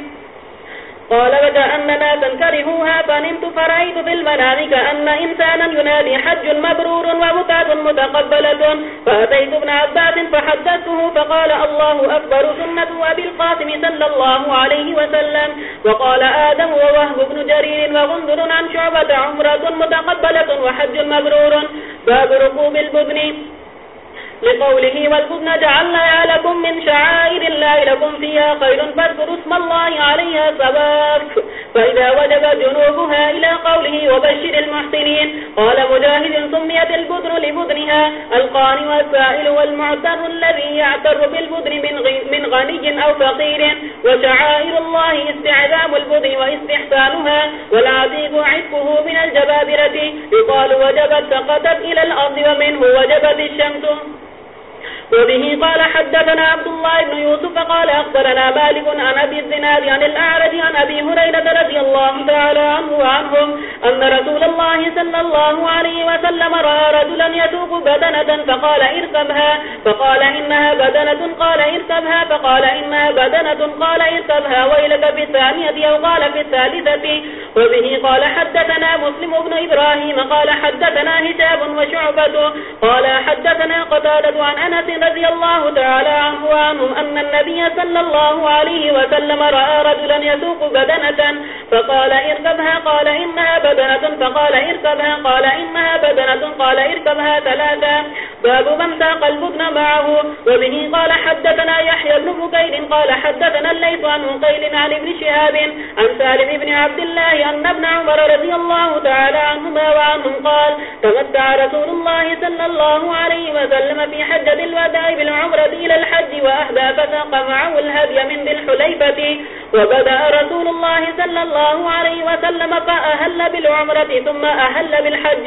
قال وجاءننا تنكرهوها فنمت فرأيت في المنام كأن إنسانا ينادي حج مبرور ومتات متقبلة. فأتيت ابن عباس فحدثته فقال الله أكبر سنة أبي القاسم صلى الله عليه وسلم. وقال آدم ووهب بن جرير وغنظر عن شعبة عمرة متقبلة وحج مبرور. باب ركوب البدن لقوله والبدن جعلنا لكم من شعائر الله لكم فيها خير فاذكروا اسم الله عليها سباك. فإذا وجب جنوبها إلى قوله وبشر المحسنين، قال مجاهد سميت البدن لبدنها القاني والسائل والمعتر الذي يعتر بالبدن من غني أو فقير. وشعائر الله استعذام البدن واستحسانها والعذيب عفه من الجبابرة. يقال وجبت سقطت إلى الأرض ومنه وجبت الشمس. وبه قال حدثنا عبد الله بن يوسف قال أخبرنا مالك عن أبي الزناد عن الأعرج عن أبي هريرة رضي الله تعالى عنه وعنهم أن رسول الله صلى الله عليه وسلم رأى رجلا يسوق بدنة فقال اركبها فقال إنها بدنة، قال اركبها فقال إنها بدنة، قال اركبها ويلك في الثانية أو قال في الثالثة. وبه قال حدثنا مسلم بن إبراهيم، قال حدثنا هشاب وشعبة، قال حدثنا قتالة عن أنس رضي الله تعالى عنه وعنهم أن النبي صلى الله عليه وسلم رأى رجلا يسوق بدنة فقال اركبها قال إنها بدنة، فقال اركبها قال إنها بدنة، قال اركبها ثلاثة باب من ساق البدن معه، وبه قال حدثنا يحيى بن بكير، قال حدثنا الليث عن مقيل عن ابن شهاب عن سالم بن عبد الله أن ابن عمر رضي الله تعالى عنهما وعنهم قال تمتع رسول الله صلى الله عليه وسلم في حجة أداء بالعمرة إلى الحج وأهدى فساق معه الهدي من ذي الحليفة. وبدأ رسول الله صلى الله عليه وسلم فأهل بالعمرة ثم أهل بالحج.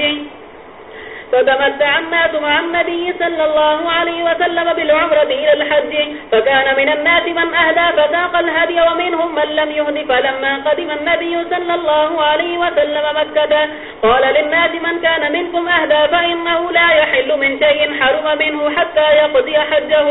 فتمتع الناس مع النبي صلى الله عليه وسلم بالعمرة إلى الحج فكان من الناس من أهدى فتاق الهدي ومنهم من لم يهد فلما قدم النبي صلى الله عليه وسلم مكة قال للناس من كان منكم أهدى فإنه لا يحل من شيء حرم منه حتى يقضي حجه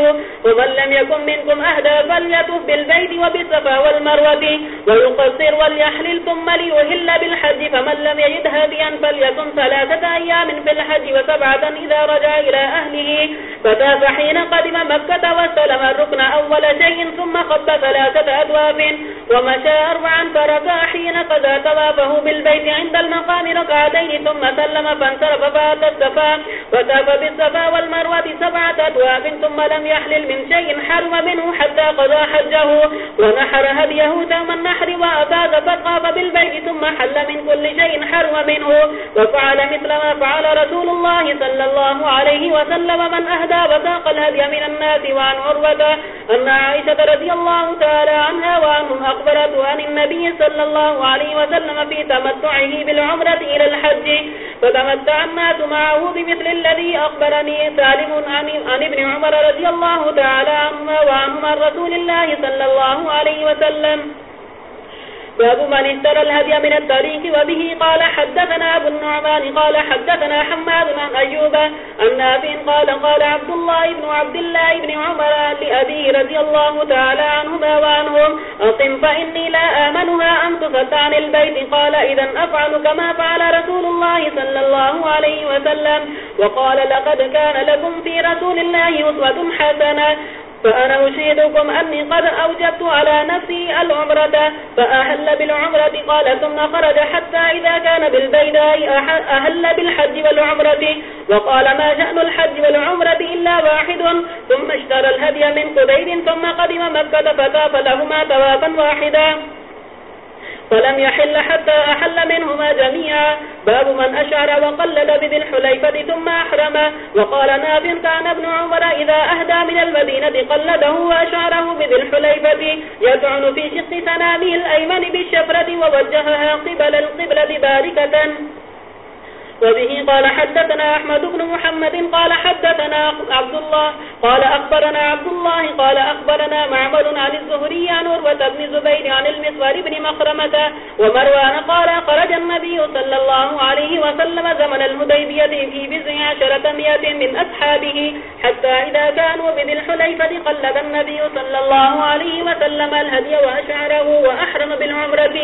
ومن لم يكن منكم أهدى فليتف بالبيت وبالصفا والمروة ويقصر وليحلل ثم ليهل بالحج فمن لم يجد هديا فليكن ثلاثة أيام في الحج وسبعة إذا رجع إلى أهله. فتاف حين قدم مكة وسلم الركن أول شيء ثم خط ثلاثة أدواب ومشى أربعا فركع حين قضى توافه بالبيت عند المقام ركعتين ثم سلم فانصرف فات الصفا. وتاف بالصفا والمروة سبعة أدواب ثم لم يحلل من شيء حرم منه حتى قضى حجه. ونحر هديه ثم النحر وأفاز فطاف بالبيت ثم حل من كل شيء حرم منه. وفعل مثل ما فعل رسول الله الله صلى الله عليه وسلم من أهدى وساق الهدي من الناس وعن عروة أن عائشة رضي الله تعالى عنها وعنهم أخبرت عن النبي صلى الله عليه وسلم في تمتعه بالعمرة إلى الحج فتمتع الناس معه بمثل الذي أخبرني سالم عن ابن عمر رضي الله تعالى عنهما وعنهما رسول الله صلى الله عليه وسلم. باب من اشترى الهدي من الطريق وبه قال حدثنا أبو النعمان قال حدثنا حماد عن أيوب النافين قال قال عبد الله بن عبد الله بن عمر لأبيه رضي الله تعالى عنهما وعنهم، أقم فإني لا آمنها، أن تصد عن البيت. قال إذا أفعل كما فعل رسول الله صلى الله عليه وسلم. وقال لقد كان لكم في رسول الله أسوة حسنة. فأنا أشهدكم أني قد أوجبت على نفسي العمرة، فأهل بالعمرة، قال، ثم خرج حتى إذا كان بالبيداء أهل بالحج والعمرة، وقال، ما شأن الحج والعمرة إلا واحد؟ ثم اشترى الهدي من قبيل، ثم قدم مكة فتاف لهما توافا واحدا. فلم يحل حتى أحل منهما جميعا. باب من أشعر وقلد بذي الحليفة ثم أحرم. وقال ناف كان ابن عمر إذا أهدى من المدينة قلده وأشعره بذي الحليفة. يدعن في شق سنامه الأيمن بالشفرة ووجهها قبل القبلة باركة. وبه قال حدثنا أحمد بن محمد قال حدثنا عبد الله قال أخبرنا عبد الله قال أخبرنا معمل عن الزهري عن عروة بن زبير عن المسور بن مخرمة ومروان قال خرج النبي صلى الله عليه وسلم زمن الهديبية في بزع عشرة مئة من أصحابه حتى إذا كانوا بذي الحليفة قلد النبي صلى الله عليه وسلم الهدي وأشعره وأحرم بالعمرة.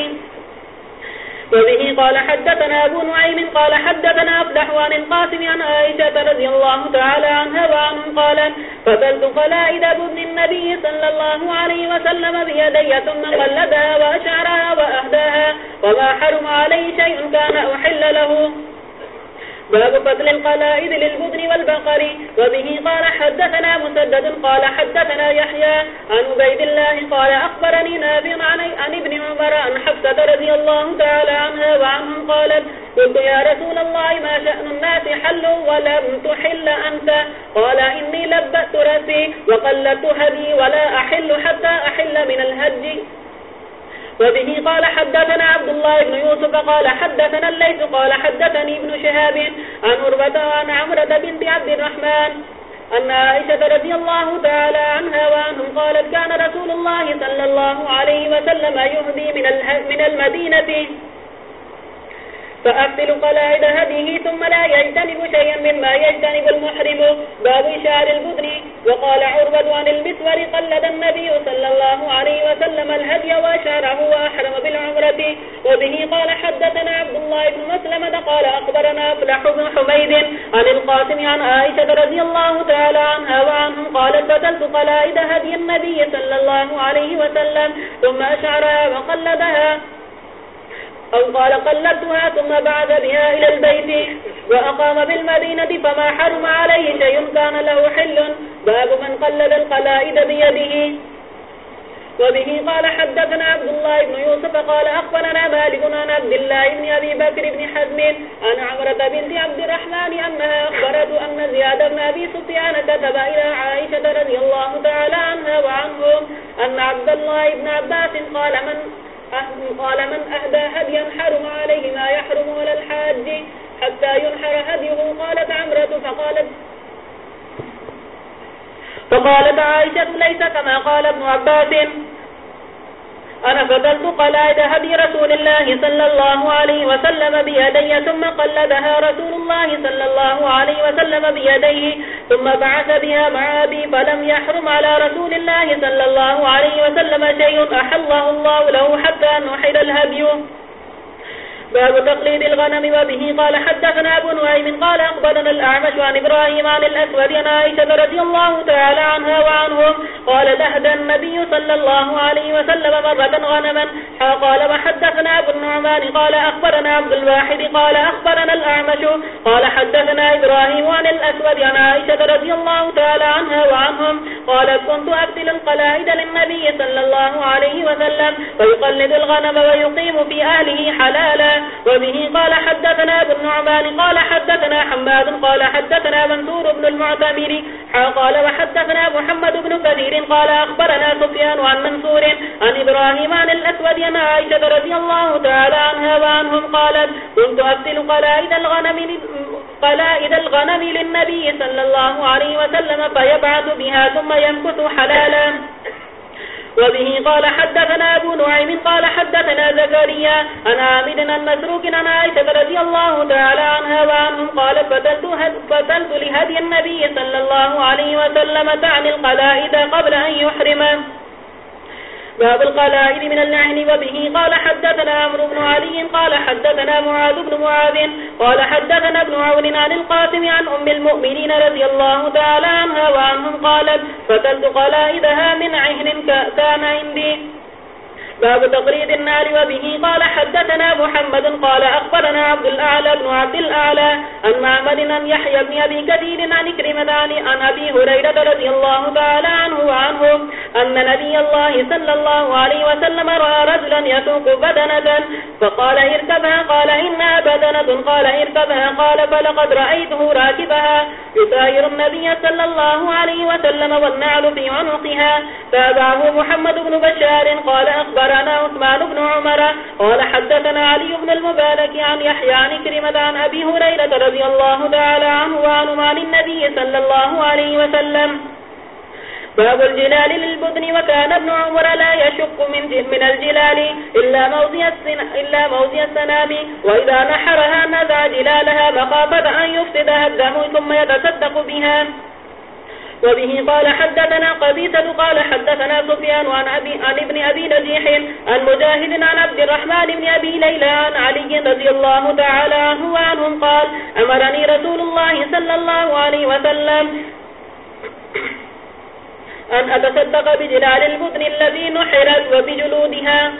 وبه قال حدثنا أبو نعيم قال حدثنا أفلح عن القاسم عن عائشة رضي الله تعالى عنها وعنهم قال فسلت خلائد بذن النبي صلى الله عليه وسلم بيدي ثم قلدها وأشعرها وأهداها وما حرم عليه شيء كان أحل له. باب فضل القلائد للبدن والبقر. وبه قال حدثنا مسدد قال حدثنا يحيى عن عبيد الله قال أخبرني نافع عن ابن عمر عن حفصة رضي الله تعالى عنها وعنهم قالت، قلت يا رسول الله ما شأن الناس حلوا ولم تحل أنت؟ قال إني لبأت رسي وقلت هدي ولا أحل حتى أحل من الهج. وبه قال حدثنا عبد الله بن يوسف قال حدثنا الليث قال حدثني ابن شهاب عن أربة عن عمرة بنت عبد الرحمن أن عائشة رضي الله تعالى عنها وأنهم قالت كان رسول الله صلى الله عليه وسلم يهدي من, من المدينة فأفل قلائد هديه ثم لا يجتنب شيئا مما يجتنب المحرم. باب شعر البدن وقال عربة عن المسور قلد النبي صلى الله عليه وسلم الهدي وشعره وأحرم بالعمرة. وبه قال حدثنا عبد الله بن مسلمة قال أخبرنا أفلح بن حميد عن القاسم عن عائشة رضي الله تعالى عنها وعنهم قالت فتلت قلائد هدي النبي صلى الله عليه وسلم ثم أشعرها وقلدها. أو قال قلدتها ثم بعد بها إلى البيت وأقام بالمدينة فما حرم عليه شيء كان له حل. باب من قلد القلائد بيده. وبه قال حدثنا عبد الله بن يوسف قال أخبرنا مالك عن عبد الله بن أبي بكر بن حزم عن عمرة بنت عبد الرحمن أنها أخبرت أن زياد بن أبي سفيان كتب إلى عائشة رضي الله تعالى عنها وعنهم أن عبد الله بن عباس قال من قال من أهدى هديا حرم عليه ما يحرم ولا الحاج؟ حتى ينحر هديه. قالت عمرة فقالت فقالت عائشة ليس كما قال ابن عباس. أنا فضلت قلائد هدي رسول الله صلى الله عليه وسلم بيدي، ثم قلدها رسول الله صلى الله عليه وسلم بيديه، ثم بعث بها مع أبي فلم يحرم على رسول الله صلى الله عليه وسلم شيء، أحله الله له حتى نحل الهدي. باب تقليد الغنم وبه قال حدثنا ابو نعيم قال أخبرنا الأعمش عن إبراهيم عن الأسود عن عائشة رضي الله تعالى عنها وعنهم قال تهدى النبي صلى الله عليه وسلم مرة غنما قال وحدثنا ابو النعمان قال أخبرنا عبد الواحد قال أخبرنا الأعمش قال حدثنا إبراهيم عن الأسود عن عائشة رضي الله تعالى عنها وعنهم قالت كنت أبدل القلائد للنبي صلى الله عليه وسلم ويقلد الغنم ويقيم في أهله حلالا وبه قال حدثنا ابن نعمان قال حدثنا حماد، قال حدثنا منصور بن المعتمر قال وحدثنا محمد بن كثير، قال أخبرنا سفيان عن منصور، عن إبراهيم عن الأسود عن عائشة رضي الله تعالى عنها وعنهم قالت كنت أفتل قلائد الغنم قلائد الغنم للنبي صلى الله عليه وسلم فيبعث بها ثم ينكث حلالا. وبه قال حدثنا أبو نعيم قال حدثنا زكريا أنا عامد المسروك عن عائشة رضي الله تعالى عنها وعنهم قال فتلت لهدي النبي صلى الله عليه وسلم تعني القلائد قبل أن يحرمه باب القلائد من اللعن وبه قال حدثنا عمرو بن علي قال حدثنا معاذ بن معاذ قال حدثنا ابن عون عن القاسم عن أم المؤمنين رضي الله تعالى عنها وعنهم قالت فتلت قلائدها من عهن كان عندي. باب تقريد النار وبه قال حدثنا محمد قال أخبرنا عبد الأعلى بن عبد الأعلى عن معمد أن يحيى بن أبي كثير عن كريم عن أبي هريرة رضي الله تعالى عنه وعنه أن نبي الله صلى الله عليه وسلم رأى رجلا يسوق بدنة فقال اركبها قال إنها بدنة قال اركبها قال فلقد رأيته راكبها يساير النبي صلى الله عليه وسلم والنعل في عنقها تابعه محمد بن بشار قال أخبر أخبرنا عثمان بن عمر قال حدثنا علي بن المبارك عن يحيى عن كرمة عن أبي هريرة رضي الله تعالى عنه وعن عن النبي صلى الله عليه وسلم. باب الجلال للبدن وكان ابن عمر لا يشق من من الجلال إلا موضي, إلا موضي السنام وإذا نحرها نزع جلالها مخافة أن يفسدها الدم ثم يتصدق بها. وبه قال حدثنا قبيسة قال حدثنا سفيان عن, أبي عن ابن أبي نجيح عن مجاهد عن عبد الرحمن بن أبي ليلى عن علي رضي الله تعالى عنه وعنهم قال أمرني رسول الله صلى الله عليه وسلم أن أتصدق بجلال البطن الذي نحرت وبجلودها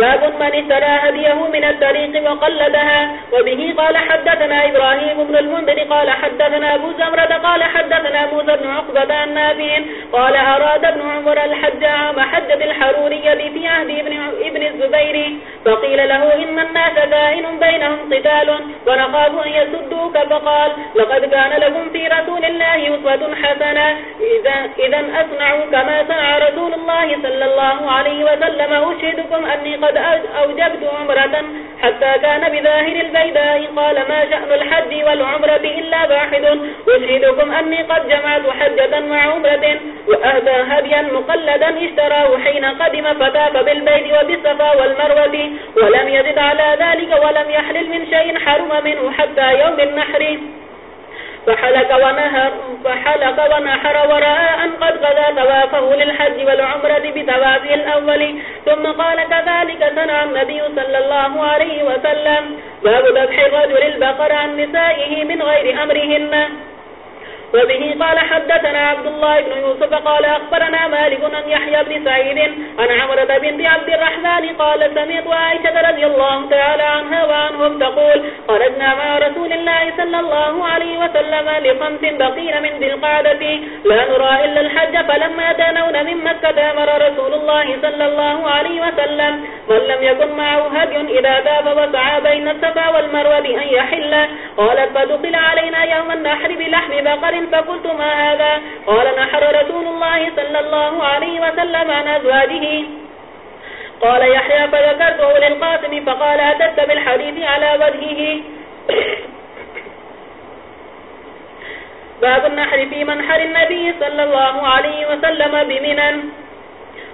باب من اشترى هديه من الطريق وقلدها وبه قال حدثنا إبراهيم بن المنذر قال حدثنا أبو زمرة قال حدثنا موسى بن عقبة النابين قال أراد ابن عمر الحج عام حجة الحرورية في عهد ابن, ابن الزبير فقيل له إن الناس دائن بينهم قتال ونخاف أن يسدوك فقال لقد كان لكم في رسول الله أسوة حسنة إذا, إذا أصنعوا كما صنع رسول الله صلى الله عليه وسلم أشهدكم أني قد أوجبت عمرة حتى كان بظاهر البيداء. قال، ما شأن الحج والعمرة إلا واحد. أشهدكم أني قد جمعت حجة مع عمرة وأهدى هديا مقلدا اشتراه حين قدم فتاف بالبيت وبالصفا والمروة ولم يزد على ذلك ولم يحلل من شيء حرم منه حتى يوم النحر. فحلق ونهر فحلق ونحر وراء أن قد غدا توافه للحج والعمرة بتوافه الأول. ثم قال كذلك سنع النبي صلى الله عليه وسلم. باب ذبح الرجل البقر عن نسائه من غير أمرهن. وبه قال حدثنا عبد الله بن يوسف قال أخبرنا مالك أن يحيى بن سعيد عن عمرة بنت عبد الرحمن قال سمعت عائشة رضي الله تعالى عنها وعنهم تقول خرجنا مع رسول الله صلى الله عليه وسلم لخمس بقين من ذي القعدة. لا نرى إلا الحج، فلما دانون من مكة أمر رسول الله صلى الله عليه وسلم. من لم يكن معه هدي، إذا ذاب وسعى بين السفا والمروة أن يحل. قالت فدخل علينا يوم النحر بلحم بقر فقلت ما هذا قال نحر رسول الله صلى الله عليه وسلم عن أزواجه. قال يحيى فذكرته للقاسم فقال أتت بالحديث على وجهه. باب النحر في منحر النبي صلى الله عليه وسلم بمنا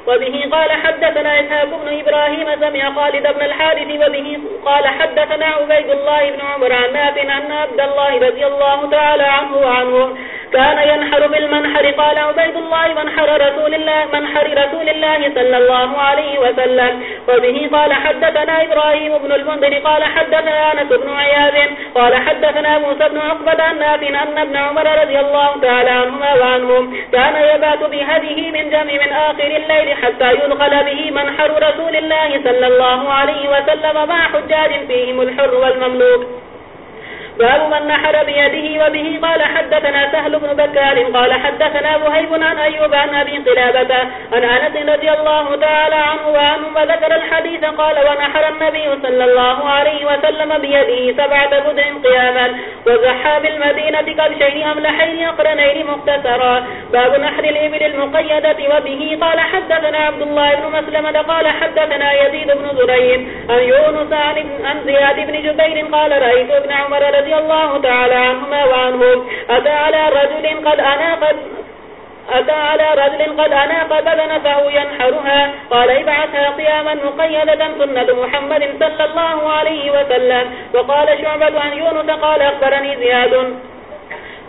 وبه قال حدثنا إسحاق بن إبراهيم سمع خالد بن الحارث وبه قال حدثنا عبيد الله بن عمر عن نافع أن عبد الله رضي الله تعالى عنه وعنه كان ينحر بالمنحر قال عبيد الله منحر رسول الله منحر رسول الله صلى الله عليه وسلم وبه قال حدثنا إبراهيم بن المنذر قال حدثنا أنس بن عياذ قال حدثنا موسى بن عقبة عن نافع أن ابن عمر رضي الله تعالى عنهما وعنهم كان يبات بهذه من جمع من آخر الليل حتى ينقل به منحر رسول الله صلى الله عليه وسلم مع حجاج فيهم الحر والمملوك. باب من نحر بيده وبه قال حدثنا سهل بن بكار قال حدثنا وهيب عن أيوب عن أبي قلابة عن أنس رضي الله تعالى عنه وعنه وذكر الحديث قال ونحر النبي صلى الله عليه وسلم بيده سبعة بدع قياما وزحى بالمدينة كبشين أملحين أقرنين مختصرا باب نحر الإبل المقيدة وبه قال حدثنا عبد الله بن مسلمة قال حدثنا يزيد بن زرين عن يونس عن زياد بن جبير قال رأيت ابن عمر رضي رضي الله تعالى عنهما وعنهم أتى على رجل قد أناقت أتى على رجل قد أناق بدنته ينحرها. قال ابعثها قياما مقيدة سنة محمد صلى الله عليه وسلم. وقال شعبة عن يونس قال أخبرني زياد.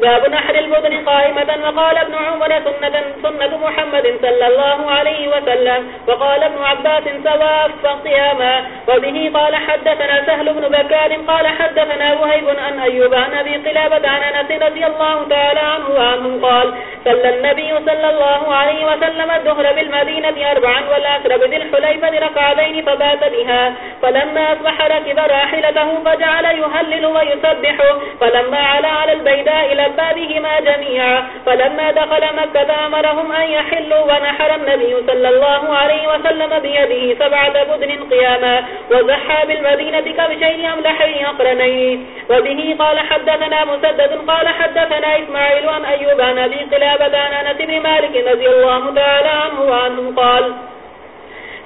باب نحر البدن قائمة وقال ابن عمر سنة, سنة محمد صلى الله عليه وسلم وقال ابن عباس سواف فقياما وبه قال حدثنا سهل بن بكار قال حدثنا وهيب أن أيوب عن أبي قلابة عن أنس رضي الله تعالى عنه وعنهم قال صلى النبي صلى الله عليه وسلم الدهر بالمدينة أربعا والأسر بذي الحليفة ركعتين فبات بها. فلما أصبح ركب راحلته فجعل يهلل ويسبح. فلما علا على البيداء إلى بابهما جميعا فلما دخل مكة أمرهم أن يحلوا ونحر النبي صلى الله عليه وسلم بيده سبعة بدن قياما وزحى بالمدينة كبشين أملحين أقرنين وبه قال حدثنا مسدد قال حدثنا إسماعيل عن أيوب عن أبي قلابة عن أنس بن مالك نزي الله تعالى عنه وعنه قال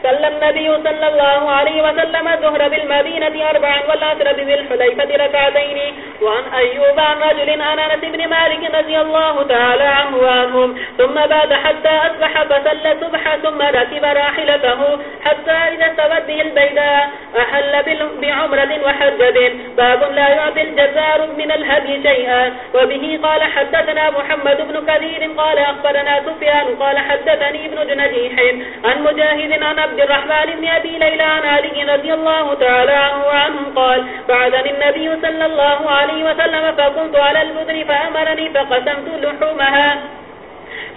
صلى النبي صلى الله عليه وسلم الظهر بالمدينة أربعا والأسر بالحليفة ركعتين. وعن أيوب عن رجل عن أنس بن مالك رضي الله تعالى عنه وعنهم. ثم بعد حتى أصبح فسل سبح ثم ركب راحلته حتى إذا استوت به البيداء أحل بعمرة وحجب باب لا يعطي الجزار من الهدي شيئا. وبه قال حدثنا محمد بن كثير قال أخبرنا سفيان قال حدثني ابن جنجيح عن مجاهد عن عبد الرحمن بن أبي ليلى عن علي رضي الله تعالى عنه وعنه قال بعدني النبي صلى الله عليه وسلم فكنت على البدر فأمرني فقسمت لحومها.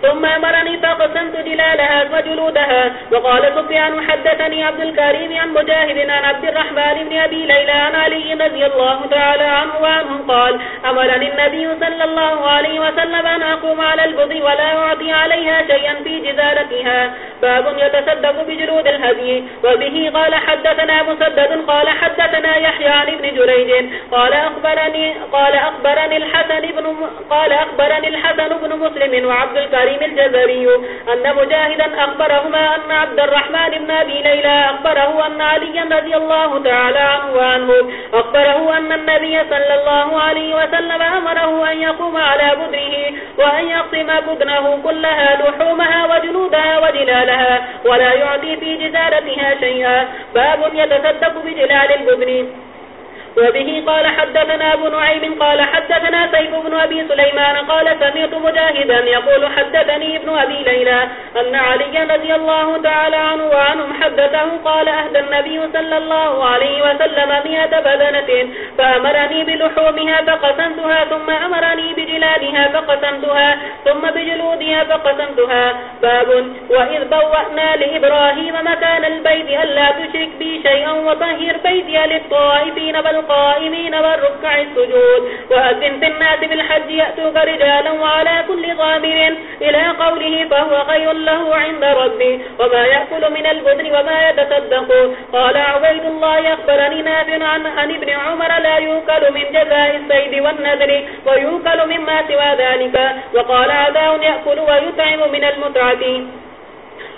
ثم أمرني فقسمت جلالها وجلودها، وقال سفيان حدثني عبد الكريم عن مجاهد عن عبد الرحمن بن أبي ليلى عن علي رضي الله تعالى عنه وعنهم قال أمرني النبي صلى الله عليه وسلم أن أقوم على البضي ولا أعطي عليها شيئا في جزالتها باب يتصدق بجلود الهدي، وبه قال حدثنا مسدد قال حدثنا يحيى عن ابن جريج قال أخبرني قال أخبرني الحسن بن قال أخبرني الحسن بن مسلم وعبد الكريم الجزري أن مجاهدا أخبرهما أن عبد الرحمن بن أبي ليلى أخبره أن علي رضي الله تعالى عنه وعنه، أخبره أن النبي صلى الله عليه وسلم أمره أن يقوم على بدره وأن يقسم بدنه كلها لحومها وجنودها وجلالها ولا يعطي في جزارتها شيئا. باب يتصدق بجلال البدن. وبه قال حدثنا ابن نعيم قال حدثنا سيف بن أبي سليمان قال سمعت مجاهدا يقول حدثني ابن أبي ليلى أن علي رضي الله تعالى عنه وعنهم حدثه قال أهدى النبي صلى الله عليه وسلم مئة بدنة فأمرني بلحومها فقسمتها ثم أمرني بجلالها فقسمتها ثم بجلودها فقسمتها باب وإذ بوأنا لإبراهيم مكان البيت ألا تشرك بي شيئا وطهر بيتي للطائفين بل القائمين والركع السجود. وأذن في الناس بالحج يأتوك رجالا وعلى كل ضامر إلى قوله فهو خير له عند ربي. وما يأكل من البدن وما يتصدق. قال عبيد الله أخبرني نافع عن, عن ابن عمر لا يوكل من جزاء السيد والنذر ويوكل مما سوى ذلك. وقال عداء يأكل ويتعم من المتعة.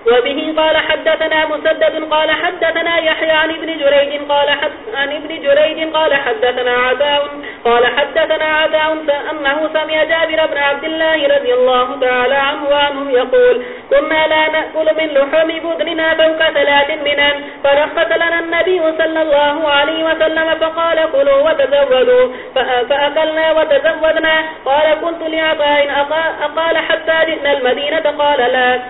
وبه قال حدثنا مسدد قال حدثنا يحيى عن ابن جريج قال عن ابن جريج قال حدثنا عداء قال حدثنا عداء أنه سمع جابر بن عبد الله رضي الله تعالى عنه وعنهم يقول، كنا لا نأكل من لحم بدننا فوق ثلاث منا فرخص لنا النبي صلى الله عليه وسلم فقال كلوا وتزودوا فأكلنا وتزودنا، قال كنت لعطاء أقال حتى جئنا المدينة، قال لا.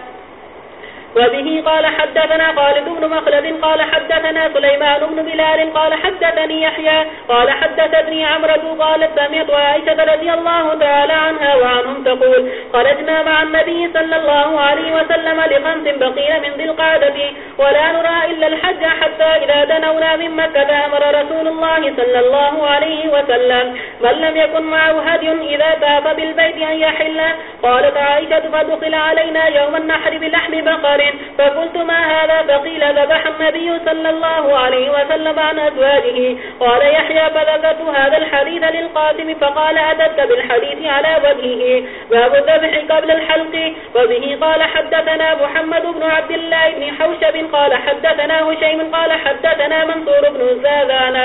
وبه قال حدثنا خالد بن مخلد قال حدثنا سليمان بن بلال قال حدثني يحيى قال حدثتني عمرة قالت سمعت عائشة رضي الله تعالى عنها وعنهم تقول خرجنا مع النبي صلى الله عليه وسلم لخمس بقين من ذي القعدة، ولا نرى إلا الحج حتى إذا دنونا من مكة أمر رسول الله صلى الله عليه وسلم. من لم يكن معه هدي إذا تاف بالبيت أن يحل. قالت عائشة فدخل علينا يوم النحر بلحم بقر. فقلت ما هذا فقيل ذبح النبي صلى الله عليه وسلم عن أزواجه. قال يحيى فذكرت هذا الحديث للقاسم فقال أددت بالحديث على وجهه. باب الذبح قبل الحلق. وبه قال حدثنا محمد بن عبد الله بن حوشب قال حدثنا هشيم قال حدثنا منصور بن الزاذان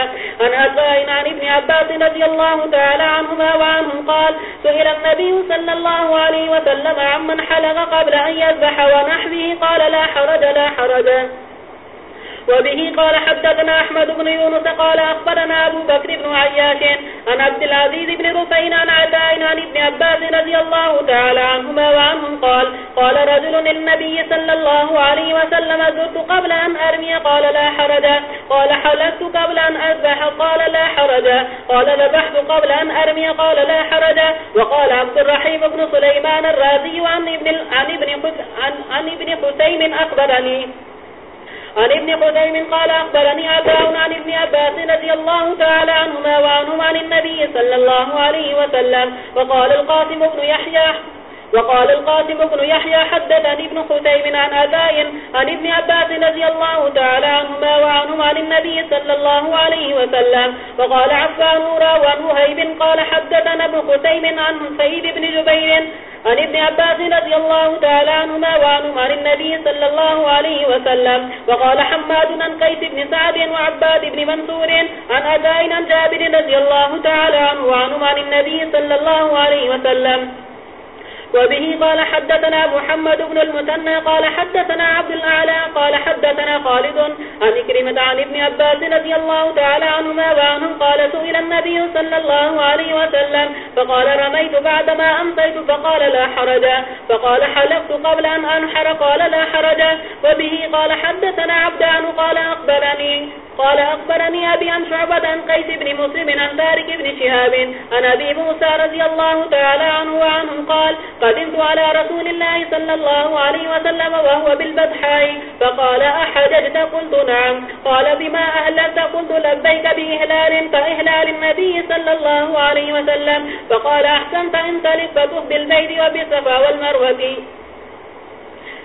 عن أسائن عن ابن عباس رضي الله تعالى عنهما وعنهم قال، سئل النبي صلى الله عليه وسلم عمن حلق قبل أن يذبح ونحوه؟ قال قال لا حرج لا حرج. وبه قال حدثنا أحمد بن يونس قال أخبرنا أبو بكر بن عياش عن عبد العزيز بن رفين عن عداء عن ابن عباس رضي الله تعالى عنهما وعنهم قال قال رجل للنبي صلى الله عليه وسلم زرت قبل أن أرمي قال لا حرج قال حلت قبل أن أذبح قال لا حرج قال ذبحت قبل أن أرمي قال لا حرج وقال عبد الرحيم بن سليمان الرازي عن ابن, عن ابن, عن ابن حسين أخبرني. عن ابن قديم قال أخبرني عباء عن ابن عباس رضي الله تعالى عنهما وعنهم عن النبي صلى الله عليه وسلم. وقال القاسم بن يحيى وقال القاسم بن يحيى حدثني ابن خثيم عن أداء عن ابن عباس رضي الله تعالى عنهما وعنهم عن النبي صلى الله عليه وسلم. وقال عفان راوى وهيب قال حدثنا ابن خثيم عن سيد بن جبير عن ابن عباس رضي الله تعالى عنهما وعنهم عن النبي صلى الله عليه وسلم، وقال حماد عن قيس بن سعد وعباد بن منصور عن أداء عن جابر رضي الله تعالى عنه وعنهم عن النبي صلى الله عليه وسلم. وبه قال حدثنا محمد بن المثنى قال حدثنا عبد الأعلى قال حدثنا خالد عن كريمة عن ابن عباس رضي الله تعالى عنهما وعنهم قال سئل النبي صلى الله عليه وسلم فقال رميت بعدما أمسيت فقال لا حرج فقال حلقت قبل أن أنحر قال لا حرج وبه قال حدثنا عبدان قال أقبلني قال أخبرني أبي عن شعبة عن قيس بن مسلم عن تارك بن شهاب عن أبي موسى رضي الله تعالى عنه وعنهم قال، قدمت على رسول الله صلى الله عليه وسلم وهو بالبدحاء، فقال، أحججت؟ قلت، نعم. قال، بما أهلت قلت، لبيك بإهلال، فإهلال النبي صلى الله عليه وسلم، فقال، أحسنت انت لفتف بالبيت وبصفا والمروة.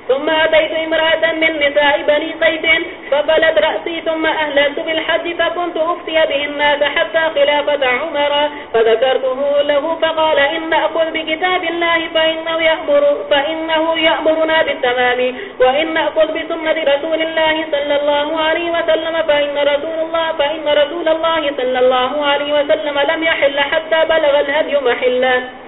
ثم أتيت امرأة من نساء بني قيد فبلت رأسي ثم أهلت بالحج فكنت أفتي به الناس حتى خلافة عمر فذكرته له فقال إن أقول بكتاب الله فإنه يأمر فإنه يأمرنا بالتمام وإن أقول بسنة رسول الله صلى الله عليه وسلم فإن رسول الله فإن رسول الله صلى الله عليه وسلم لم يحل حتى بلغ الهدي محلا